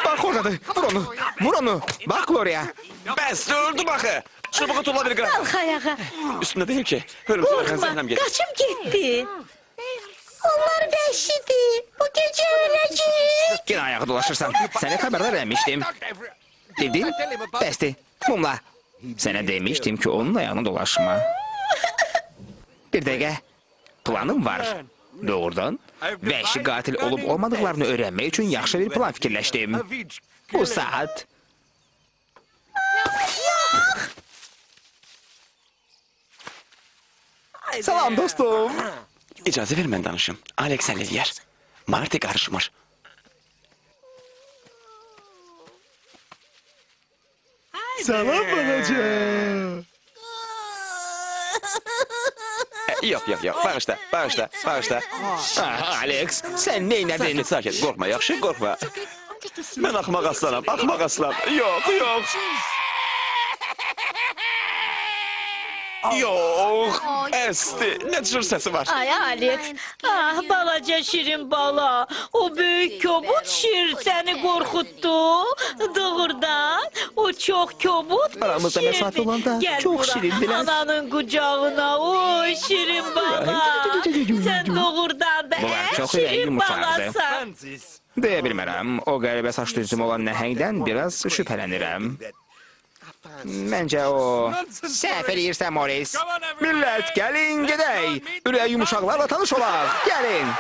Bak oradadır. Vur onu. Vur onu. Bak Gloria. Bəs, öldü baxı! Çubuğu tulla bir qıra. Kalk ayağa. Üstünde değil ki. Bakın Korkma, zəhləm gedir. kaçıp gitti. Onlar vəhşidir. Bu gece ölecek. Yine ayağa dolaşırsan. Seni haberdar etmiştim. Dedin? Besti. Mumla. Sana demiştim ki onun ayağına dolaşma. Bir dakika. Planım var. Doğrudan. Vəhşi katil olup olmadıklarını öğrenmek için yaxşı bir plan fikirleştim. Bu saat. Salam dostum. İcazə ver mən danışım. Alex sən eləyər. Marty qarışmır. Salam balaca. E, Yox, yox, yox. Bağışla, bağışla, bağışla. Ah, Alex, sen neynədin? Sakit, sakit. Qorxma, yaxşı, qorxma. Mən axmaq aslanam, axmaq aslan. Yox, yox. Yox, əsti. Nə cür səsi var? Ay Alex, ah balaca şirin bala. O büyük kobud şir seni korkuttu. Doğrudan o çok kobud Aramızda şirdi. mesafe olanda Gel çok bura, şirindiler. Ananın kucağına o şirin bala. Sen doğrudan da Bunlar en çok şirin iyi, yumuşaktı. balasan. Deyə bilmərəm. O qəribə saç düzüm olan nəhəngdən biraz şübhələnirəm. Məncə o... Səhv eləyirsən, Morris. Millət, gəlin gedək. Ürək yumuşaqlarla tanış olaq. Gəlin.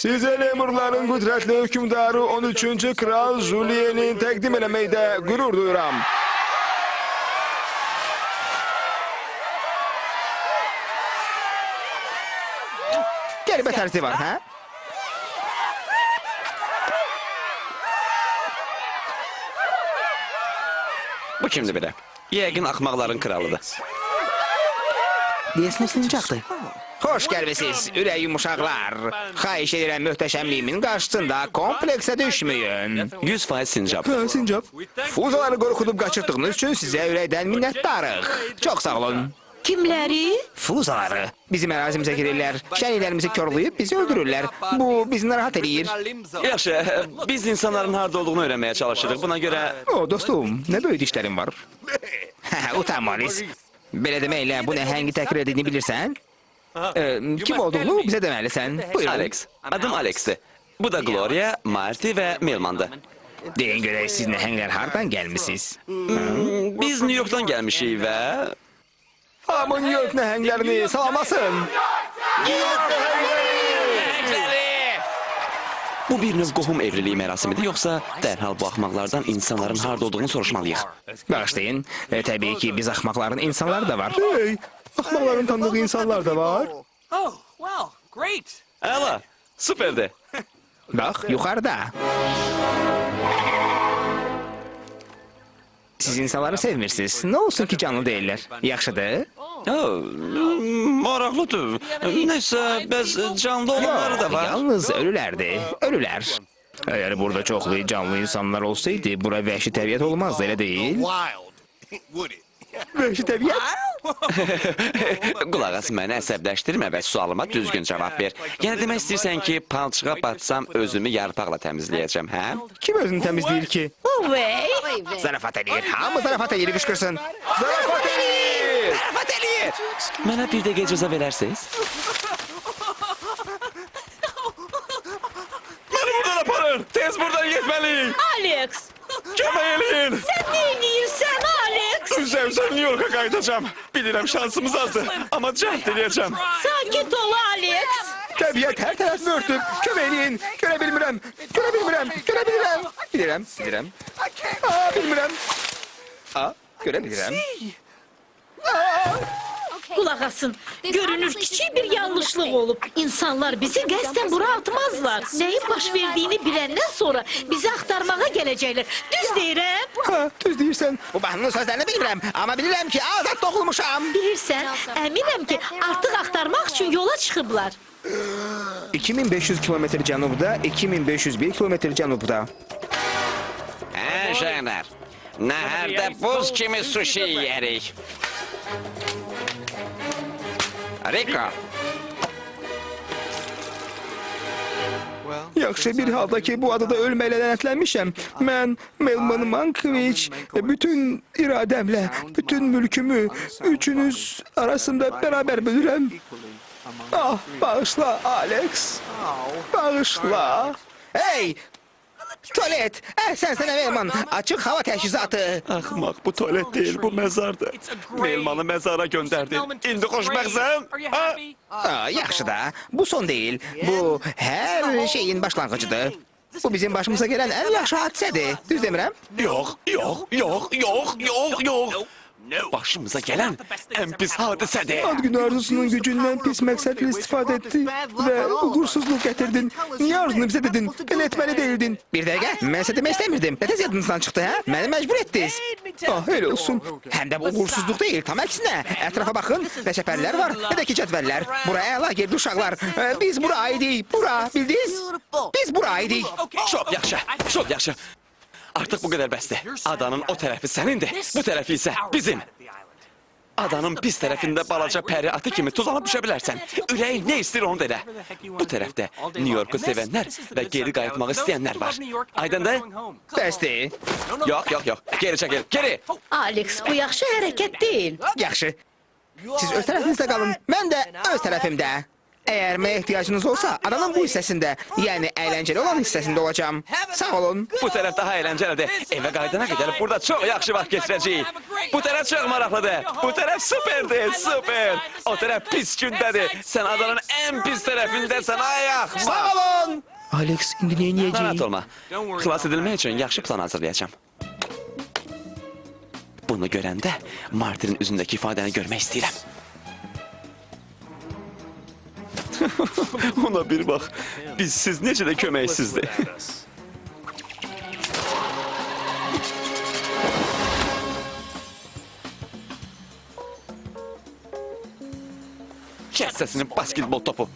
Sizə lemurların qüdrətli hökümdarı 13-cü kral Julien'i təqdim eləməkdə qürur duyuram. Tərzi var, hə? Bu kimdir belə? Yəqin axmaqların kralıdır. Deyəsən sincaqdır. Xoş gəlmisiniz, ürək yumuşaqlar. Xahiş edirəm möhtəşəmliyimin qarşısında kompleksə düşməyin. 100% sincab. Hə, sincab. Fuzaları qorxudub qaçırtdığınız üçün sizə ürəkdən minnətdarıq. Çox sağ olun. Kimləri? Fluzaları. Bizim ərazimizə girirlər, şənliklərimizi korlayıb bizi öldürürlər. Bu bizi narahat eləyir. Yaxşı, biz insanların harda olduğunu öyrənməyə çalışırıq. Buna görə O dostum, nə böyük dişlərin var. Utanma Alice. Belə deməklə bu nəhəngi təkrar edini bilirsən? Ee, kim olduğunu bizə deməlisən. Buyurun. Alex. Adım Alex'ti. Bu da Gloria, Marty və Milman'dı. Deyin görək siz nəhənglər hardan gəlmisiniz? Biz New York'dan gəlmişik və Hamın York nəhənglərini salamasın. bu bir növ qohum evliliyi mərasimidir, yoxsa dərhal bu axmaqlardan insanların harda olduğunu soruşmalıyıq. Bağışlayın. E, təbii ki, biz axmaqların insanları da var. Hey, axmaqların tanıdığı insanlar da var. Oh, well, great. Əla, superdir. Bax, yuxarıda. Siz insanları sevmirsiniz. Nə olsun ki, canlı deyirlər. Yaxşıdır? Oh, maraqlıdır. Nəsə, bəs canlı olanları da var. Yalnız ölülərdir. Ölülər. Əgər burada çoxlu canlı insanlar olsaydı, bura vəhşi təbiət olmazdı, elə deyil? Vəhşi təbiət? Qulaq as, məni əsəbləşdirmə və sualıma düzgün cavab ver. Yəni demək istəyirsən ki, palçığa batsam özümü yarpaqla təmizləyəcəm, hə? Kim özünü təmizləyir ki? Uvey. Zarafat eləyir. Hamı zarafat eləyir, qışqırsın. Zarafat eləyir! ziyafet Bana bir de geceoza vererseniz. Beni buradan aparın. Tez buradan gitmeliyim. Alex. Kömeğeliyin. Sen neyin iyisin Alex? Üzevsem New York'a kaydacağım. Bilirim şansımız azdı. Ama can dileyeceğim. Sakin ol Alex. Tabiat her tarafını örtüp kömeğeliğin. Görebilmirem, görebilmirem, görebilmirem. Bilirem, bilirem. Aa, bilmirem. Aa, görebilmirem. Şey, bilirəm. Qulaq asın. Görünür kiçik bir yanlışlıq olub. İnsanlar bizi qəsdən bura atmazlar. Nəyin baş verdiyini biləndən sonra bizi axtarmağa gələcəklər. Düz deyirəm. Ha, düz deyirsən. Bu baxının sözlərini bilmirəm. Amma bilirəm ki, azad doğulmuşam. Bilirsən, əminəm ki, artıq axtarmaq üçün yola çıxıblar. 2500 kilometr cənubda, 2501 kilometr cənubda. Hə, uşaqlar. Nəhərdə buz kimi sushi yeyərik. Riko, Yaxşı bir halda ki, bu adada ölməklə lənətlənmişəm. Mən Melman Mankoviç bütün iradəmlə, bütün mülkümü üçünüz arasında bərabər bölürəm. Ah, bağışla Alex. Bağışla. Hey! Tualet! Eh, sən sənə Melman, açıq hava təchizatı. Axmaq, bu tualet deyil, bu məzardır. Melmanı məzara göndərdin. İndi xoşbəxtsən? Ha? Aa, yaxşı da. Bu son deyil. Bu hər şeyin başlanğıcıdır. Bu bizim başımıza gələn ən yaxşı hadisədir. Düz demirəm? Yox, yox, yox, yox, yox, yox. Başımıza gələn ən pis hadisədir. Ad günü arzusunun gücündən pis məqsədlə istifadə etdi və uğursuzluq gətirdin. Niyə arzunu bizə dedin? Belə etməli deyildin. Bir dəqiqə, mən sizə demək istəmirdim. Nə tez yadınızdan çıxdı, hə? Məni məcbur etdiniz. Ah, elə olsun. Həm də bu uğursuzluq deyil, tam əksinə. Ətrafa baxın, nə çəpərlər var, nə də ki cədvəllər. Bura əla girdi uşaqlar. Biz bura aidik. Bura, bildiniz? Biz bura aidik. Çox yaxşı, çox yaxşı. Artıq bu qədər bəsdir. Adanın o tərəfi sənindir, bu tərəfi isə bizim. Adanın pis tərəfində balaca pəri atı kimi tuzanıb düşə bilərsən. Ürəyin nə istəyir onu da elə. Bu tərəfdə New Yorku sevənlər və geri qayıtmaq istəyənlər var. Aydındır? Bəsdir. Yox, yox, yox. Geri çəkil, geri. Alex, bu yaxşı hərəkət deyil. Yaxşı. Siz öz tərəfinizdə qalın, mən də öz tərəfimdə. Əgər mənə ehtiyacınız olsa, adanın bu hissəsində, yəni əyləncəli olan hissəsində olacağam. Sağ olun. Bu tərəf daha əyləncəlidir. Evə qayıdana qədər burada çox yaxşı vaxt keçirəcəyik. Bu tərəf çox maraqlıdır. Bu tərəf superdir, super. O tərəf pis gündədir. Sən adanın ən pis tərəfindəsən, ay axmaq. Sağ olun. Alex, indi nə Narahat edəcəyik? olma. Xilas edilmək üçün yaxşı plan hazırlayacağam. Bunu görəndə Martinin üzündəki ifadəni görmək istəyirəm. Ona bir bax. Bizsiz necə də köməksizdir. Kes səsini basketbol topu.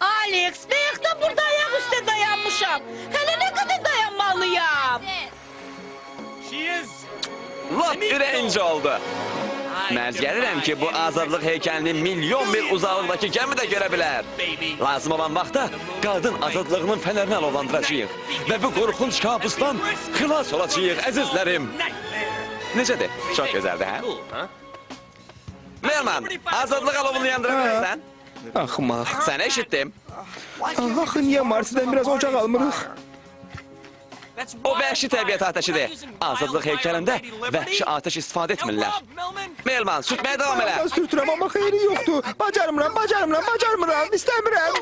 Alex, bayaqdan burada ayaq üstə dayanmışam. Hələ nə qədər dayanmalıyam? She is lap ürəyincə oldu. Mərz gəlirəm ki, bu azadlıq heykəlini milyon mil uzaqlıqdakı gəmi də görə bilər. Lazım olan vaxtda qadın azadlığının fənərini alovlandıracağıq və bu qorxunc kabusdan xilas olacağıq, əzizlərim. Necədir? Çox gözəldir, hə? Melman, azadlıq alovunu yandıra bilərsən? Axmaq. Səni eşitdim. Axı niyə Marsdan biraz ocaq almırıq? O vəhşi təbiət atəşidir. Azadlıq heykəlində vəhşi atəş istifadə etmirlər. Melman, sürtməyə davam elə. Az sürtürəm amma xeyri yoxdur. Bacarmıram, bacarmıram, bacarmıram. İstəmirəm.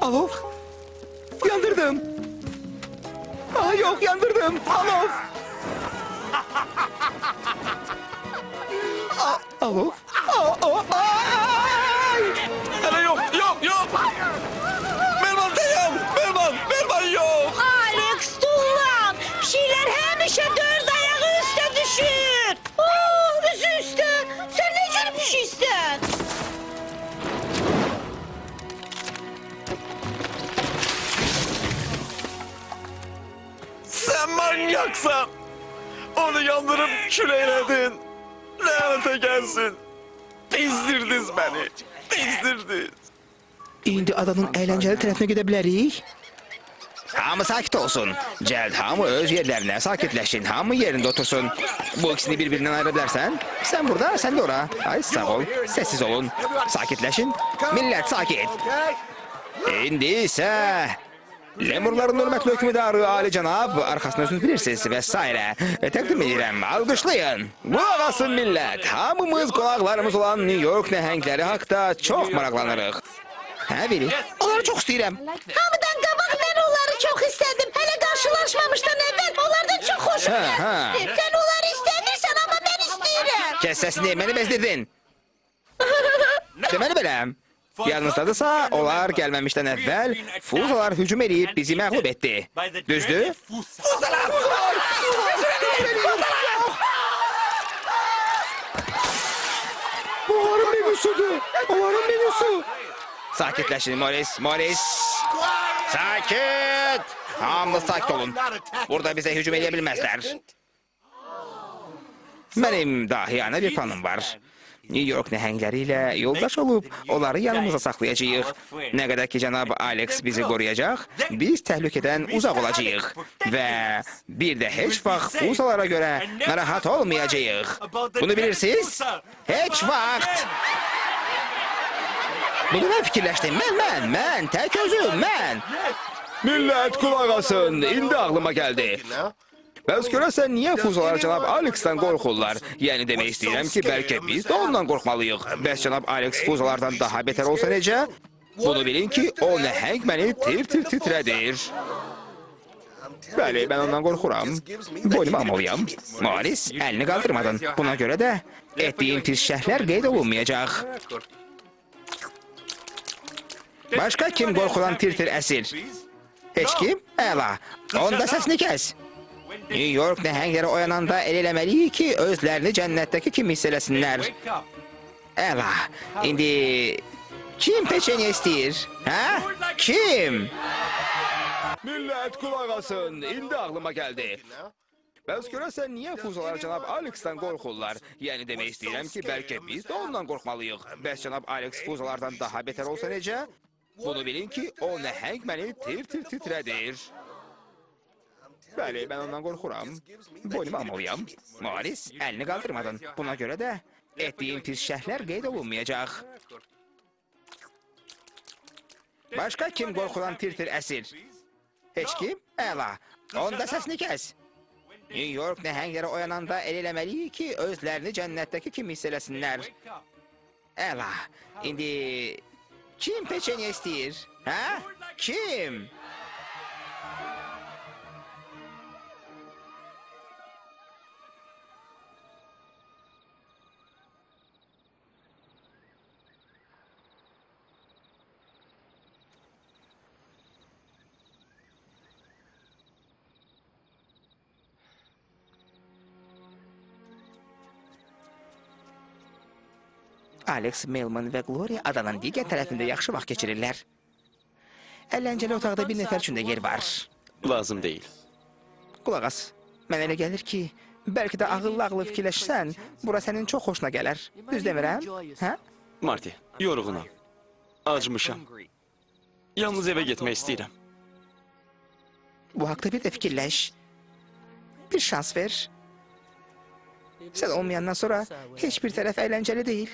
Alov. Yandırdım. Aa, yox, yandırdım. Alov. A- Alov. Aa, ben yaksam onu yandırıp küleyledin. Lanete gelsin. Pizdirdiniz beni. Pizdirdiniz. İndi adanın eğlenceli tarafına gidebiliriz. Hamı sakit olsun. Celd hamı öz yerlerine sakitleşin. Hamı yerinde otursun. Bu ikisini birbirinden ayırabilirsen sen burada sen de ora. Ay sağ ol. Sessiz olun. Sakitleşin. Millet sakit. İndi ise Lemurların hörmətli hökmdarı Ali Cənab, arxasını özünüz bilirsiniz və s. E, təqdim edirəm, alqışlayın. Qulaq asın millət, hamımız qulaqlarımız olan New York nəhəngləri haqda çox maraqlanırıq. Hə, Vili? Onları çox istəyirəm. Hamıdan qabaq mən onları çox istədim. Hələ qarşılaşmamışdan əvvəl onlardan çox xoşum Hə, hə. gəldi. Sən onları istəmirsən, amma mən istəyirəm. Kəs səsini, məni bezdirdin. Deməli beləm. Yadınızdadırsa, onlar gəlməmişdən əvvəl Fuzalar hücum edib bizi məğlub etdi. Düzdür? Onların menüsüdür. Onların menüsü. Sakitləşin Morris, Morris. Sakit. Hamı sakit olun. Burada bizə hücum edə bilməzlər. Mənim dahiyana bir planım var. New York nəhəngləri ilə yoldaş olub onları yanımıza saxlayacağıq. Nə qədər ki cənab Alex bizi qoruyacaq, biz təhlükədən uzaq olacağıq və bir də heç vaxt fuzalara görə narahat olmayacağıq. Bunu bilirsiniz? Heç vaxt. Bunu mən fikirləşdim. Mən, mən, mən, tək özüm, mən. Millət qulaq asın, indi ağlıma gəldi. Bəs görəsən niyə fuzalar cənab Alexdən qorxurlar? Yəni demək istəyirəm ki, bəlkə biz də ondan qorxmalıyıq. Bəs cənab Alex fuzalardan daha betər olsa necə? Bunu bilin ki, o nəhəng məni tir-tir titrədir. Bəli, mən ondan qorxuram. Boynumu almalıyam. Morris, əlini qaldırmadın. Buna görə də etdiyin pis şəhlər qeyd olunmayacaq. Başqa kim qorxudan tir-tir əsir? Heç kim? Əla. Onda səsini kəs. New York nəhəngləri oyananda el eləməliyik ki, özlərini cənnətdəki kimi hiss eləsinlər. Əla. İndi kim peçeniyə istəyir? Hə? Kim? Millət qulaq asın. İndi ağlıma gəldi. Bəs görəsən niyə fuzalar cənab Alexdən qorxurlar? Yəni demək istəyirəm ki, bəlkə biz də ondan qorxmalıyıq. Bəs cənab Alex fuzalardan daha betər olsa necə? Bunu bilin ki, o nəhəng məni tir-tir titrədir. Bəli, mən ondan qorxuram. Boynumu almalıyam. Morris, əlini qaldırmadın. Buna görə də etdiyin pis şəhlər qeyd olunmayacaq. Başqa kim qorxudan tir-tir əsir? Heç kim? Əla. Onda səsini kəs. New York nəhəngləri oyananda el eləməliyik ki, özlərini cənnətdəki kimi hiss eləsinlər. Əla. İndi kim peçeniyə istəyir? Hə? Kim? Alex, Melman və Gloria adanın digər tərəfində yaxşı vaxt keçirirlər. Əlləncəli otaqda bir nəfər üçün də yer var. Lazım deyil. Qulaq as. Mənə elə gəlir ki, bəlkə də ağıllı-ağıllı fikirləşsən, bura sənin çox xoşuna gələr. Düz demirəm? Hə? Marty, yorğunam. Acmışam. Yalnız evə getmək istəyirəm. Bu haqda bir də fikirləş. Bir şans ver. Sən olmayandan sonra heç bir tərəf əyləncəli deyil.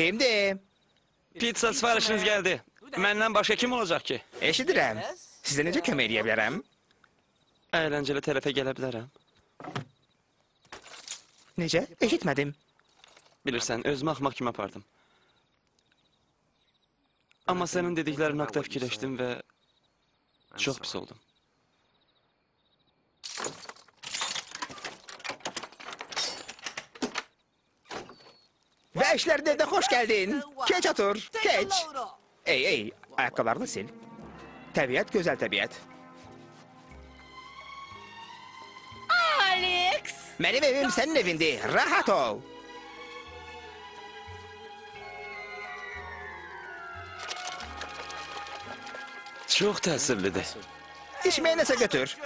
Kimdir? Pizza sifarişiniz gəldi. Məndən başqa kim olacaq ki? Eşidirəm. Sizə necə kömək edə bilərəm? Əyləncəli tərəfə gələ bilərəm. Necə? Eşitmədim. Bilirsən, özümü axmaq kimi apardım. Amma sənin dediklərin haqda fikirləşdim və çox pis oldum. Ve eşler dede hoş geldin. Geç otur, geç. Ey ey, ayakkabılarını sil. Tabiat güzel tabiat. Alex! Benim evim senin evindi, rahat ol. Çok tasirlidi. İçmeyenese götür.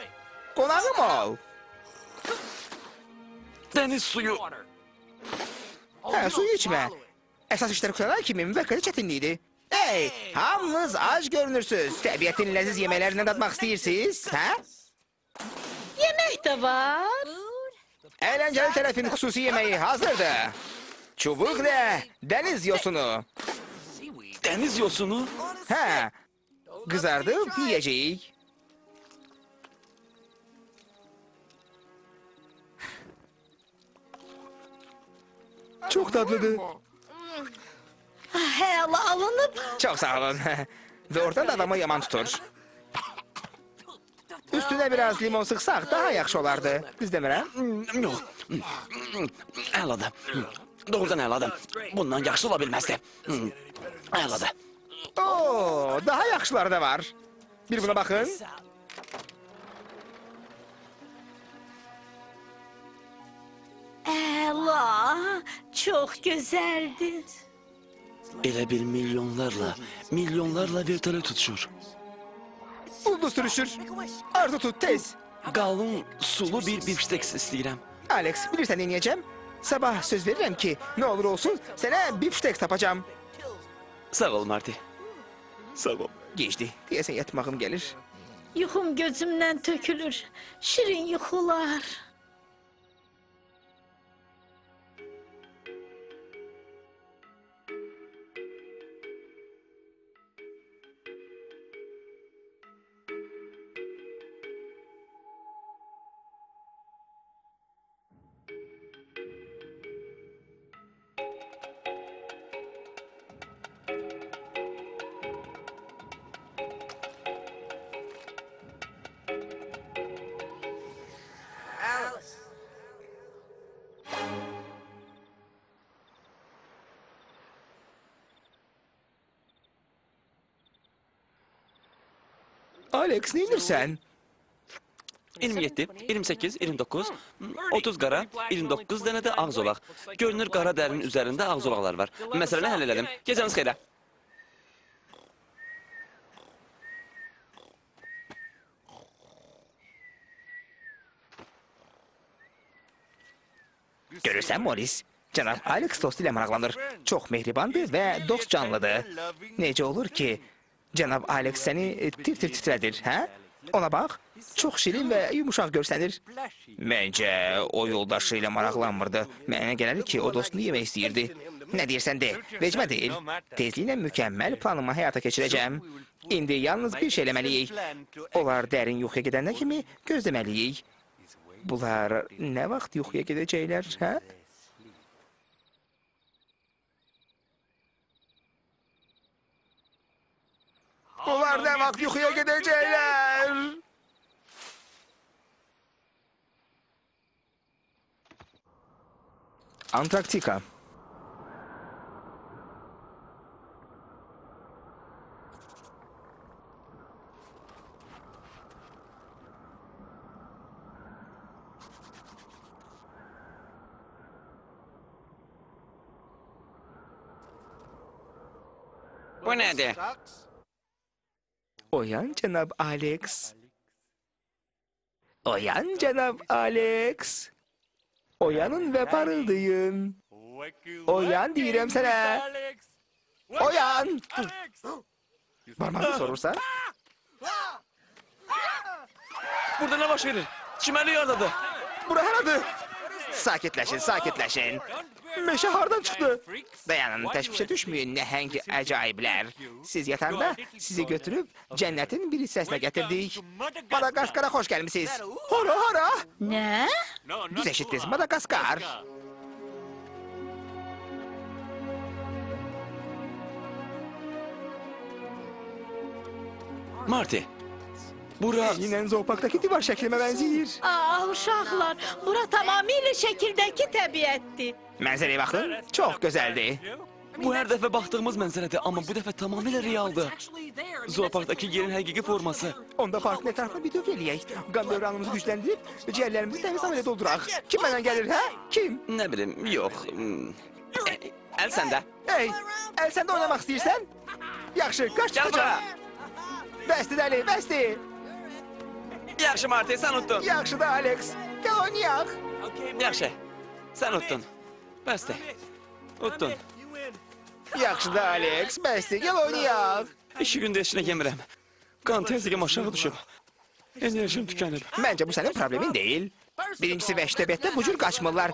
Konağım ol. Deniz suyu Hə, suyu içmə. Əsas işlər qutaran kimi müvəqqəti çətinlikdir. Ey, hamınız ac görünürsüz. Təbiətin ləziz yeməklərindən dadmaq istəyirsiniz, hə? Yemək də var. Əyləncəli tərəfin xüsusi yeməyi hazırdır. Çubuqla dəniz yosunu. Dəniz yosunu. Hə, qızardıb yeyəcəyik. Çox dadlıdır. Hələ alınıb. Çox sağ olun. Doğrudan da adamı yaman tutur. Üstünə biraz limon sıxsaq daha yaxşı olardı. Düz demirəm? Yox. Əladır. Doğrudan əladır. Bundan yaxşı ola bilməzdi. Əladır. Oo, daha yaxşıları da var. Bir buna baxın. Çok güzeldi. Ele bir milyonlarla, milyonlarla bir tane tutuşur. Buzlu sürüşür. Arzu tut tez. Galın sulu bir bifştek isteyeceğim. Alex bilirsen deneyeceğim. Sabah söz veririm ki ne olur olsun sana bifştek tapacağım. Sağ ol Marty. Sağ ol. Geçti. Diyesen yatmağım gelir. Yuhum gözümden tökülür. Şirin yuhular. Alex, neynirsən? 27, 28, 29, 30 qara, 29 dənə də ağ zolaq. Görünür qara dərinin üzərində ağ zolaqlar var. Məsələni həll elədim. Gecəniz xeyrə. Görürsən Morris? Cənab Alex dostu ilə maraqlanır. Çox mehribandır və dost canlıdır. Necə olur ki, cənab Alex səni e, tir-tir titrədir, hə? Ona bax, çox şirin və yumuşaq görsənir. Məncə, o yoldaşı ilə maraqlanmırdı. Mənə gəlir ki, o dostunu yemək istəyirdi. Nə deyirsən de, vecmə deyil. Tezliklə mükəmməl planımı həyata keçirəcəm. İndi yalnız bir şey eləməliyik. Onlar dərin yuxuya gedəndə kimi gözləməliyik. Bunlar nə vaxt yuxuya gedəcəklər, hə? Bunlar ne vakit yukuya gidecekler. Antarktika. Bu nedir? Oyan cənab Alex. Oyan cənab Alex. Oyanın və parıldayın. Oyan deyirəm sənə. Oyan. Barmağını sorursa? Burada nə baş verir? Çimərlik hardadır? Bura haradır? Sakitləşin, sakitləşin meşe hardan çıktı. Dayanın teşvişe düşmeyin nehengi acayipler. Siz yatanda sizi götürüp cennetin bir hissesine getirdik. Madagaskar'a hoş gelmişsiniz. Hora hora. Ne? Biz eşitiz Madagaskar. Marty, Bura Yine zooparktaki divar şəklimə bənzəyir. Aa, uşaqlar, bura tamamilə şəkildəki təbiətdir. Mənzərəyə baxın, çox gözəldir. bu hər dəfə baxdığımız mənzərədir, amma bu dəfə tamamilə realdır. Zooparkdakı yerin həqiqi forması. Onda parkın ətrafını bir dövr eləyək. Qan dövranımızı gücləndirib, ciyərlərimizi təmiz halə dolduraq. Kim mənə gəlir, hə? Kim? Nə bilim, yox. E, Əl səndə. Ey, əl səndə oynamaq istəyirsən? Yaxşı, qaç çıxacaq. Bəsdir dəli, bəsdir. Yaxşı Marty, sən uddun. Yaxşı da Alex. Gəl oynayaq. Yaxşı. Sən uddun. Bəsdir. Uddun. Yaxşı da Alex, bəsdir. Gəl oynayaq. İki gündür heç nə yemirəm. Qan tezliğim aşağı düşüb. Enerjim tükənib. Məncə bu sənin problemin deyil. Birincisi vəhşi bu cür qaçmırlar.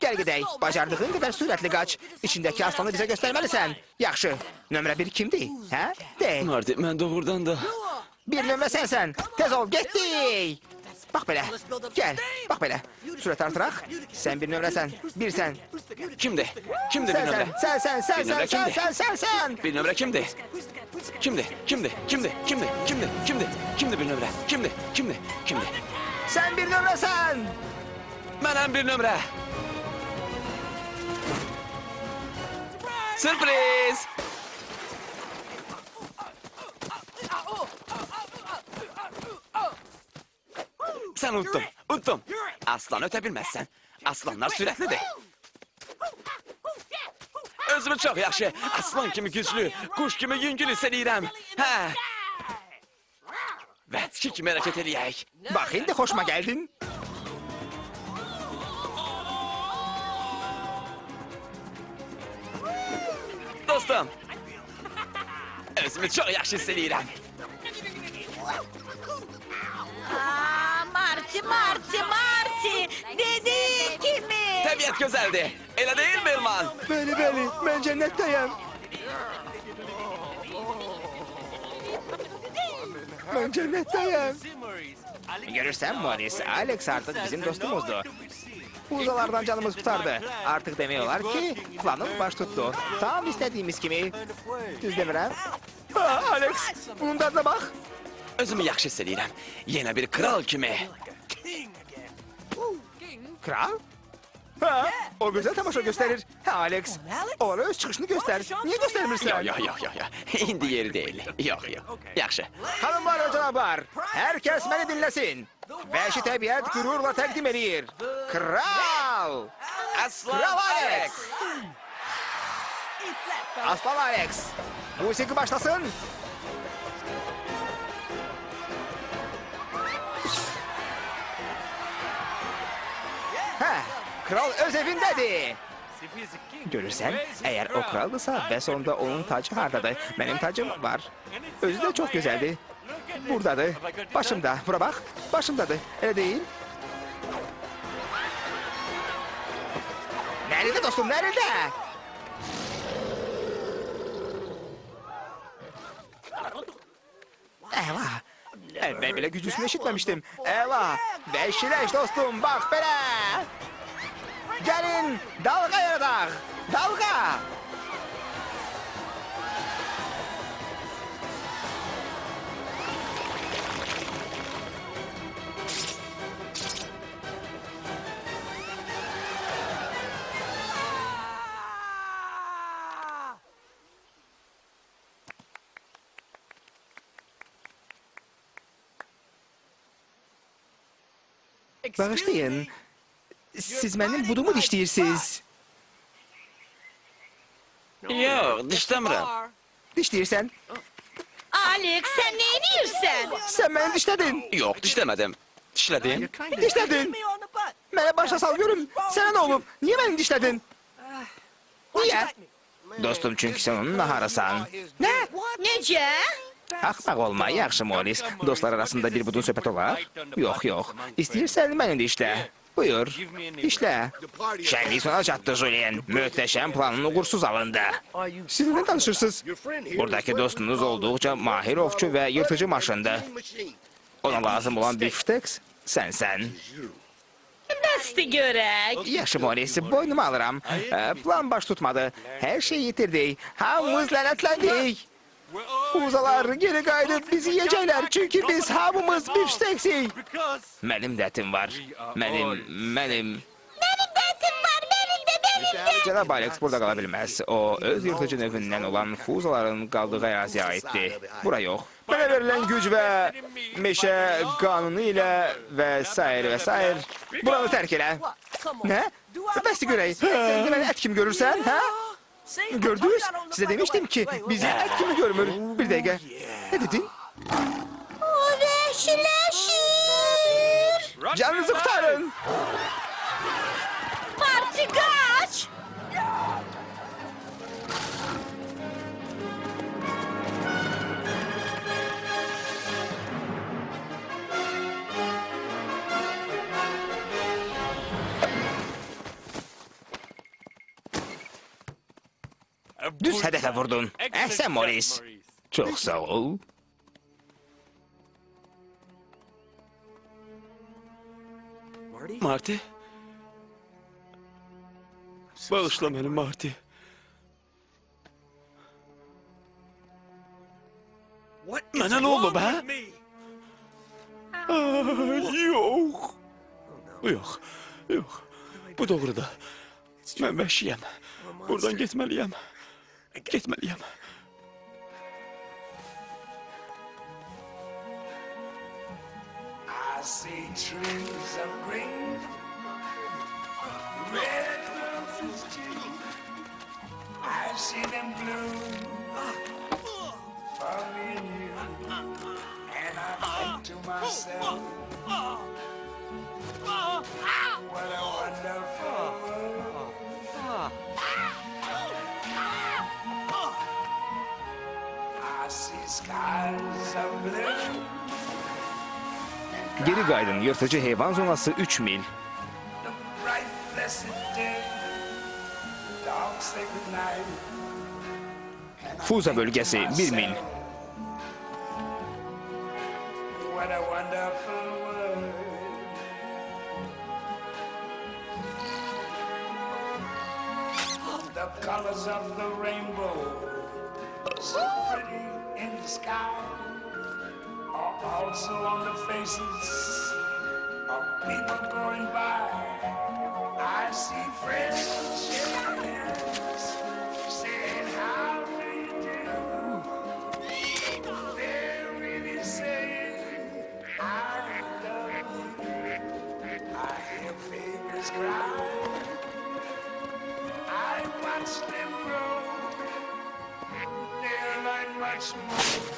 Gəl gedək, bacardığın qədər sürətli qaç. İçindəki aslanı bizə göstərməlisən. Yaxşı, nömrə bir kimdir, hə? De, Marty, mən doğrudan da... Bir numara sensen. Tez ol gittik. Bak böyle. Gel. Bak böyle. Surat artırak. Sen bir numara sen. Bir sen. Kimdi? Kimdi bir Sen numara? sen. Sen sen sen sen sen kimdi? sen sen. Bir numara kimdi? Kimdi? Kimdi? Kimdi? Kimdi? Kimdi? Kimdi? Kimdi bir numara? Kimdi? Kimdi? Kimdi? Sen bir numara sen. Menem bir numara. Sürpriz! Sən uddun, uddun. Aslan ötə bilməzsən. Aslanlar sürətlidir. Özümü çox yaxşı, aslan kimi güclü, quş kimi yüngül hiss edirəm. Hə. Vətki kimi hərəkət eləyək. Bax, indi xoşuma gəldin. Dostum. Özümü çox yaxşı hiss edirəm. Marti, Marti, Marti. Dedi kimi? Tabiat güzeldi. Öyle değil mi Irman? Beli beli ben cennetteyim. Ben cennetteyim. Görürsem Morris, Alex artık bizim dostumuzdu. Uzalardan canımız kurtardı. Artık demiyorlar ki planım baş tuttu. Tam istediğimiz kimi. Düz demirəm. Ah, Alex, bunun dadına bak. Özümü yaxşı hissediyorum. Yine bir kral kimi king again. King? Kral? Ha, o güzel tamaşa gösterir. Ha, Alex, ona öz çıkışını göster. Niye göstermirsin? Yok yok yok yok. yok. İndi yeri değil. Yok yok. Yaxşı. Hanımlar ve canavar, herkes beni dinlesin. Vəhşi təbiət qürurla təqdim eləyir. Kral! Aslan Kral Alex! Aslan Alex! Musiqi başlasın. Heh, kral öz evindedir. Görürsen eğer o kraldısa ve sonunda onun tacı hardadı. Benim tacım var. Özü de çok güzeldi. Buradadı. Başımda. Bura bak. Başımdadı. Öyle değil. Nerede dostum nerede? Eyvah. Evvel bile gücüsünü eşitmemiştim. Ela. Beşileş dostum bak bele. Gelin dalga yaradak. Dalga. Bağışlayın. Siz benim budumu dişliyirsiz. Yo, dişlemrem. Dişliyirsen. Alex sen neyini yirsen? Sen beni dişledin. Yok, dişlemedim. Dişledin. Dişledin. Bana başa sal görüm. Sana ne olup? Niye beni dişledin? Niye? Dostum çünkü sen onun naharasan. Ne? Nece? Axmaq olma, yaxşı Moris. Dostlar arasında bir budun söhbət olar? Yox, yox. İstəyirsən məni dişlə. Buyur, dişlə. Şənlik sona çatdı, Julien. Möhtəşəm planın uğursuz alındı. Siz nə danışırsınız? Buradakı dostunuz olduqca mahir ovçu və yırtıcı maşındır. Ona lazım olan bifteks sənsən. Bəsdi görək. Yaxşı Moris, boynuma alıram. Plan baş tutmadı. Hər şeyi yitirdik. Hamımız lənətləndik. Uzalar geri qayıdıb bizi yiyəcəklər. Çünki biz hamımız bifsteksik. Mənim də ətim var. Mənim, mənim. Benim de etim var, benim de, benim de. Cənab Alex burada qala bilməz. O, öz yırtıcı növündən olan fuzaların qaldığı əraziyə aiddir. Bura yox. Mənə verilən güc və meşə qanunu ilə və s. və s. Buranı tərk elə. Nə? Bəs görək. Sən də məni ət kimi görürsən, hə? Gördünüz. Size demiştim ki bizi her ee, kimi görmüyor. Bir de gel. Ne dedin? Reşileşir. Canınızı kurtarın. Parti Düz hedefe vurdun. Ehsen Morris. Çok sağ ol. Marty. Bağışla beni Marty. Bana ne oldu be? Aa, yok. Yok. Yok. Bu doğru da. Ben vəhşiyəm. Buradan getməliyəm. Getməliyəm. I see trees of green, red roses too. I see them bloom Geri gayrın yırtıcı hayvan zonası 3 mil. Fuza bölgesi 1 mil. Colors of the rainbow so pretty in the sky. Also on the faces of people going by. I see friends shaking hands, saying, How do you do? They're really saying, I love you. I hear babies cry. I watch them grow. They'll learn much more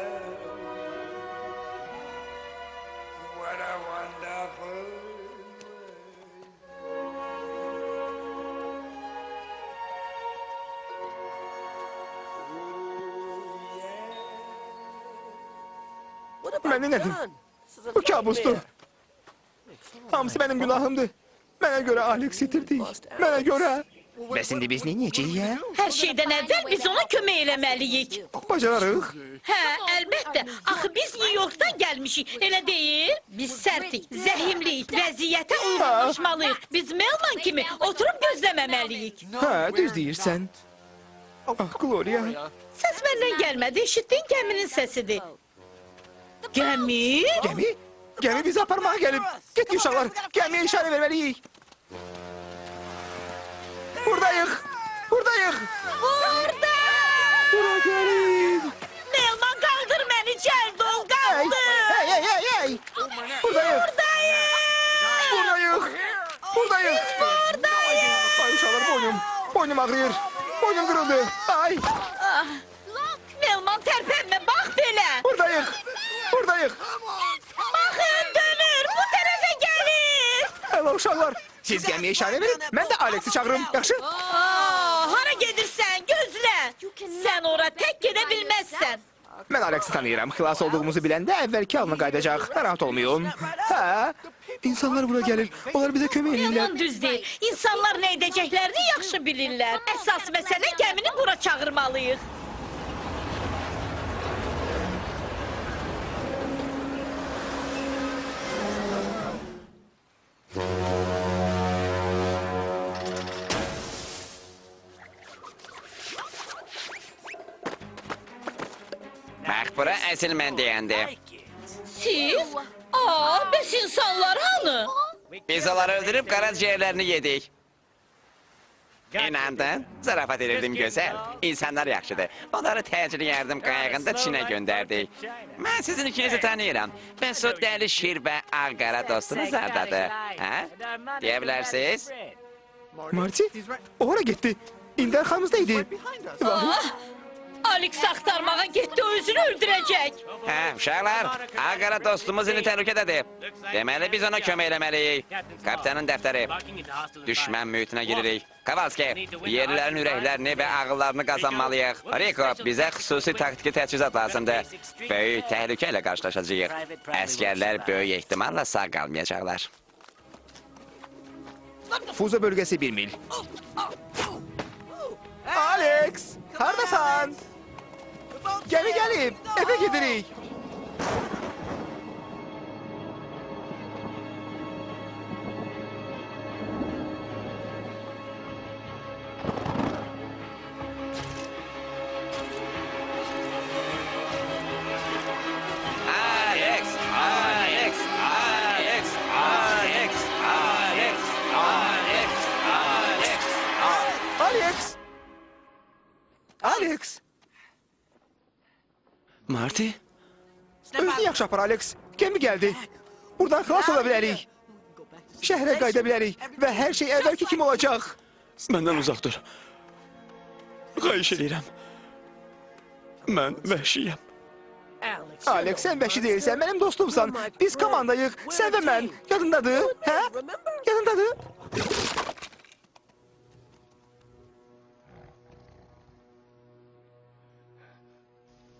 Mən nə edim? Bu kabusdur. Hamısı mənim günahımdır. Mənə görə Alex itirdik. Mənə görə. Bəs indi biz nə edəcəyik? Her şeyden evvel biz ona kömək eləməliyik. Bacararıq. Hə, əlbəttə. Axı biz New Yorkdan gəlmişik, elə deyil? Biz sərtik, zəhimliyik, vəziyyətə uyğunlaşmalıyıq. Biz Melman kimi oturub gözləməməliyik. Hə, düz deyirsən. Ah, Gloria. Səs məndən gəlmədi, eşitdin gəminin səsidir. Gəmi? Gəmi? Gəmi bizi aparmağa gəlib. Get uşaqlar, gəmiyə işarə verməliyik. Buradayıq. Buradayıq. Burada! Bura gəlin. Melman qaldır məni, Cəldol Hey, qaldır! hey, hey, hey, hey. Buradayıq. Buradayıq. Buradayıq. Buradayıq! Ay uşaqlar boynum. Boynum ağrıyır. Boynum qırıldı. Ay. Melman tərpənmə, bax belə! Buradayıq. Buradayıq. Baxın, dönür, bu tərəfə gəlir! Hello uşaqlar. Siz gəmiyə işarə verin. Mən də Alexi çağırım. Yaxşı? Aa, hara gedirsən? Gözlə! Sən ora tək gedə bilməzsən. Mən Alexi tanıyıram. Xilas olduğumuzu biləndə əvvəlki halına qayıdacaq. Narahat olmayın. Hə? İnsanlar bura gəlir. Onlar bizə kömək edirlər. Yalan düz deyil. İnsanlar nə edəcəklərini yaxşı bilirlər. Əsas məsələ gəmini bura çağırmalıyıq. Bax bura əsl mən deyəndi. Siz? Aa, bəs insanlar hanı? Biz onları öldürüb qaraciyərlərini yedik. İnandın? Zarafat edirdim gözəl. İnsanlar yaxşıdır. Onları təcili yardım qayığında Çinə göndərdik. Mən sizin ikinizi tanıyıram. O dəli şir və ağqara dostunuz hardadır? Hə? Deyə bilərsiniz? Marti, o ora getdi. İndi arxamızdaydı. İlahi. Alex axtarmağa getdi, özünü öldürəcək. Hə, uşaqlar, ağqara dostumuz indi təhlükədədir. Deməli biz ona kömək eləməliyik. Kapitanın dəftəri. Düşmən mühitinə giririk. Kavalski, yerlilərin ürəklərini və ağıllarını qazanmalıyıq. Riko, bizə xüsusi taktiki təchizat lazımdır. Böyük təhlükə ilə qarşılaşacağıq. Əskərlər böyük ehtimalla sağ qalmayacaqlar. Fuza bölgəsi bir mil. Alex, hardasan? Geri gelip eve giderik. Özünü yaxşı apar Alex. Gəmi gəldi. Buradan xilas ola bilərik. Şəhərə qayıda bilərik və hər şey əvvəlki kimi olacaq. Məndən uzaq dur. Xahiş edirəm. Mən vəhşiyəm. Alex, sən vəhşi deyilsən, mənim dostumsan. Biz komandayıq, sən və mən. Yadındadır, hə? Yadındadır.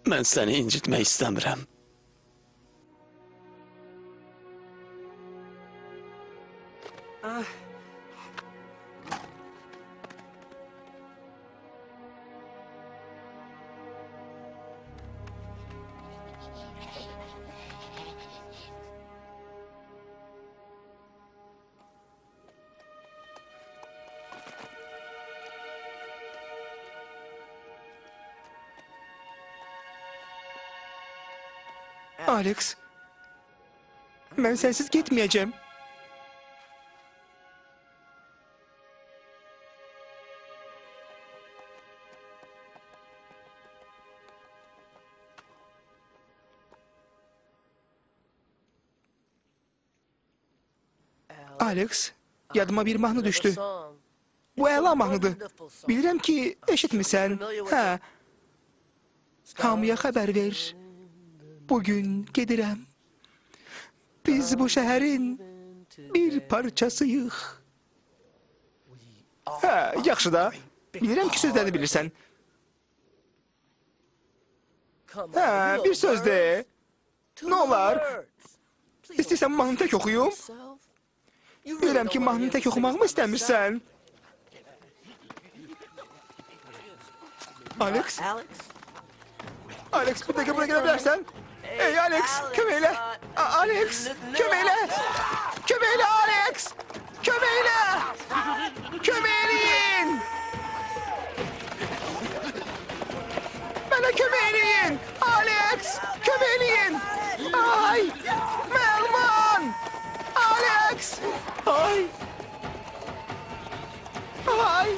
Mən səni incitmək istəmirəm. Alex. Ben sensiz gitmeyeceğim. Alex, yadıma bir mahnı düştü. Bu Ela mahnıdı. Bilirim ki eşitmişsən. Hə. Hamıya xəbər ver. Bugün gedirəm. Biz bu şəhərin bir parçasıyıq. Hə, yaxşı da. Bilirəm ki, sözlərini bilirsən. Hə, bir söz de. Nə olar? İstəyirsən mahnını tək oxuyum? Bilirəm ki, mahnını tək oxumağımı istəmirsən. Alex? Alex, bir dəqiqə bura gələ bilərsən? Hey Alex, kömeğle. Alex, kömeğle. Kömeğle Alex. Kömeğle. Kömeğleyin. Bana kömeğleyin. Alex, kömeğleyin. Ay, Melman. Alex. Ay. Ay.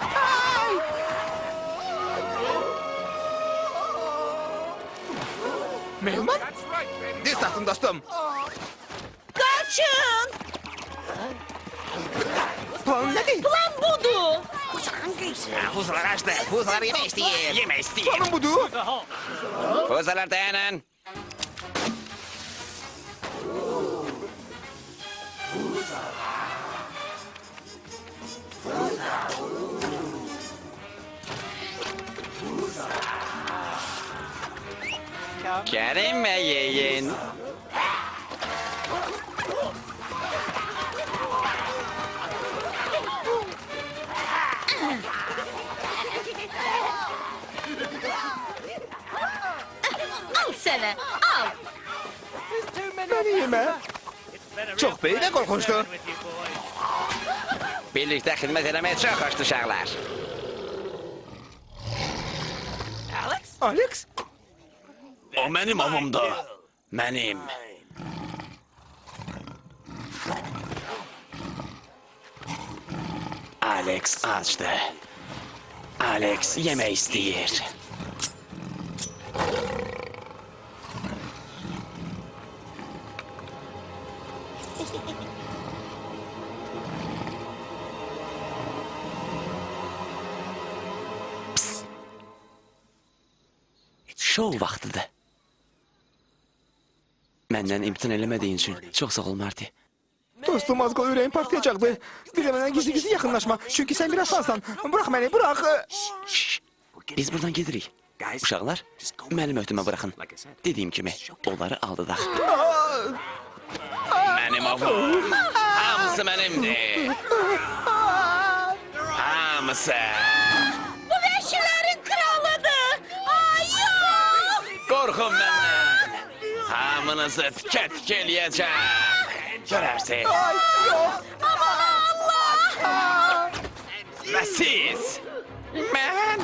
Ay. that's Melman? This takım dostum. Kaçın! Plan nedir? Plan budu. the açtı. The yemek değil. Yemek değil. Planım budu. Fuzalar dayanın. Fuzalar. Fuzalar. Get Al sana, al. Ben iyiyim ha. Çok bey de korkunçtu. Birlikte hizmet elemeye çok. Alex? Alex? O mənim avımda. Mənim. Alex açdı. Alex yemək istəyir. Psst. Şov vaxtıdır. Məndən imtina eləmədiyin üçün çox sağ ol Marty. Dostum az qala ürəyim partlayacaqdı. Bir də mənə gizli-gizli yaxınlaşma. Çünki sən bir aslansan. Bırax məni, bırax. Şşş, biz buradan gedirik. Uşaqlar, mənim öhdümə buraxın. Dediyim kimi, onları aldadaq. Mənim avım. Hamısı mənimdir. Hamısı. Bu vəhşilərin kralıdır. Ay yox! Qorxun məndən. Hamınızı tikə-tikə eləyəcəm. Görərsiz. Aman Allah! Və siz. Mən.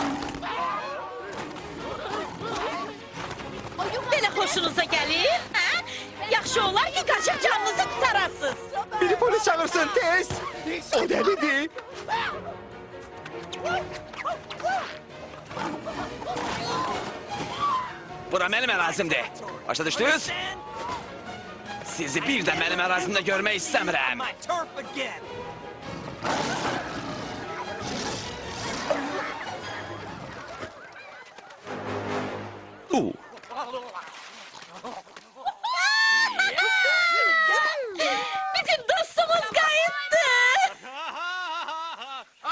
Belə xoşunuza gəlir? Hə? Yaxşı olar ki, qaçıb canınızı qutarasınız. Biri polis çağırsın tez. O delidir. Bura mənim ərazimdir. Başa düşdünüz? Sizi bir də mənim ərazimdə görmək istəmirəm. Uh,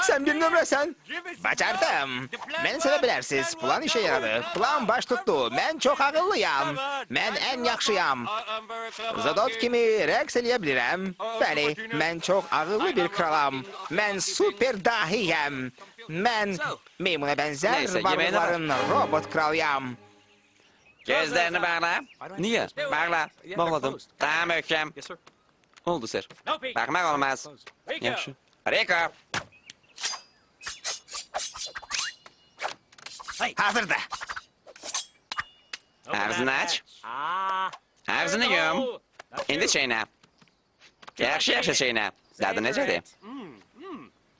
Sen bir numarasın. Başardım. Beni sevebilirsiniz. Plan işe yaradı. Plan baş tuttu. Ben çok akıllıyam. Ben en yakşıyam. Zadot kimi reks eleyebilirim. Beni, ben çok akıllı bir kralam. Ben süper dahiyem. Ben memuna benzer Neyse, varlıkların robot kralıyam. Gözlerini bağla. Niye? Bağla. Bağladım. Tamam ökkem. Oldu sir. Bakmak olmaz. Yaxşı. Reka. Hazır da. Ağzını aç. Ağzını yum. İndir çayına. Yakşı yakşı çayına. Dadı necədir?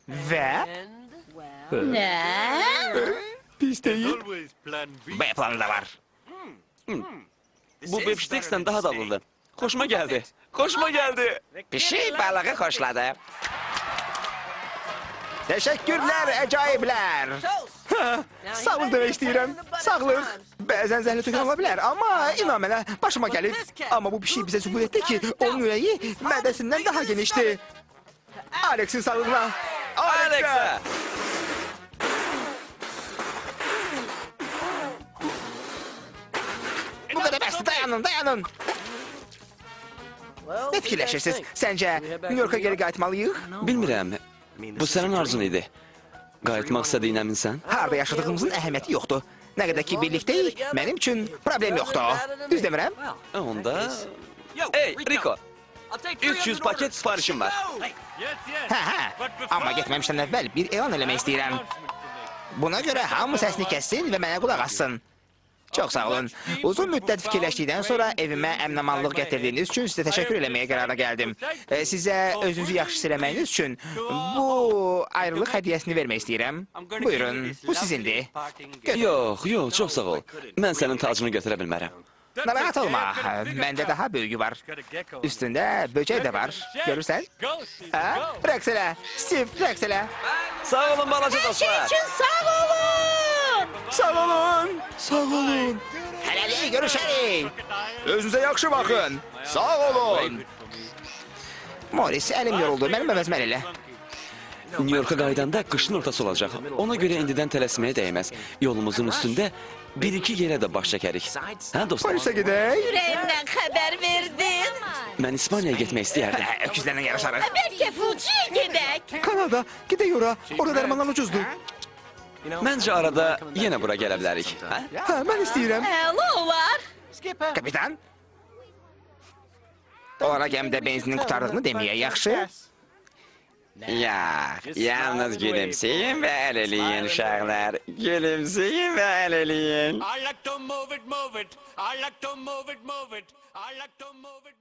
Ve? Ne? Pis değil. B planı da var. Hmm. Bu bipşteksden daha dalılı. Koşma geldi. Koşma geldi. Bir şey balığı koşladı. Teşekkürler acayipler. Sağlıq demək istəyirəm. Sağlıq. Bəzən zəhlə tökən ola bilər, amma inan mənə, başıma gəlib. Amma bu pişik bizə sübut etdi ki, onun ürəyi mədəsindən daha genişdir. Alex'in sağlığına. Alex'e. Alexa! Bu qədər bəsdir, dayanın, dayanın. Nə fikirləşirsiniz? Səncə New York'a geri qayıtmalıyıq? Bilmirəm. Bu sənin arzun idi. Qayıtmaq istədiyin əminsən? Harada yaşadığımızın əhəmiyyəti yoxdur. Nə qədər ki birlikdəyik, mənim üçün problem yoxdur. Düz demirəm? Onda... Ey, Rico! 300 paket sifarişim var. Hə, hə. Amma getməmişdən əvvəl bir elan eləmək istəyirəm. Buna görə hamı səsini kəssin və mənə qulaq assın. Çox sağ olun. Uzun müddət fikirləşdikdən sonra evimə əmnamanlıq gətirdiyiniz üçün sizə təşəkkür eləməyə qərara gəldim. E, Sizə özünüzü yaxşı hiss eləməyiniz üçün bu ayrılıq hədiyyəsini vermək istəyirəm. Buyurun, bu sizindir. Yox, yox, çox sağ ol. Mən sənin tacını götürə bilmərəm. Narahat olma. Bende daha büyüğü var. Üstünde böceği de var. Görürsen. Ha? Rəqs elə. Steve, rəqs elə. Sağ olun balaca Her şey dostlar. için sağ olun. Sağ olun. Sağ olun. Hele görüşelim. Özünüze yaxşı bakın. Sağ olun. Morris elim yoruldu. Benim əvəzmən elə. New York'a kaydanda kışın ortası olacak. Ona göre endiden telesmeye değmez. Yolumuzun üstünde bir iki yere de baş çekerik. Ha dostum? Polise gidək. Yüreğimden haber verdin. Ben İspanya'ya gitmek istiyordum. Öküzlerle yarışarak. Belki Fuji'ye gidek. Kanada. Gidək ora. Orada dermanlar ucuzdur. Məncə arada yenə bura gələ bilərik. Hə? Hə, mən istəyirəm. Hello var. Kapitan. Ora gəmidə benzinin qutardığını deməyə yaxşı. Ya, yalnız gülümseyin və əl eləyin uşaqlar. Gülümseyin və əl eləyin. I like to move it, move it. I like to move it, move it. I like to move it.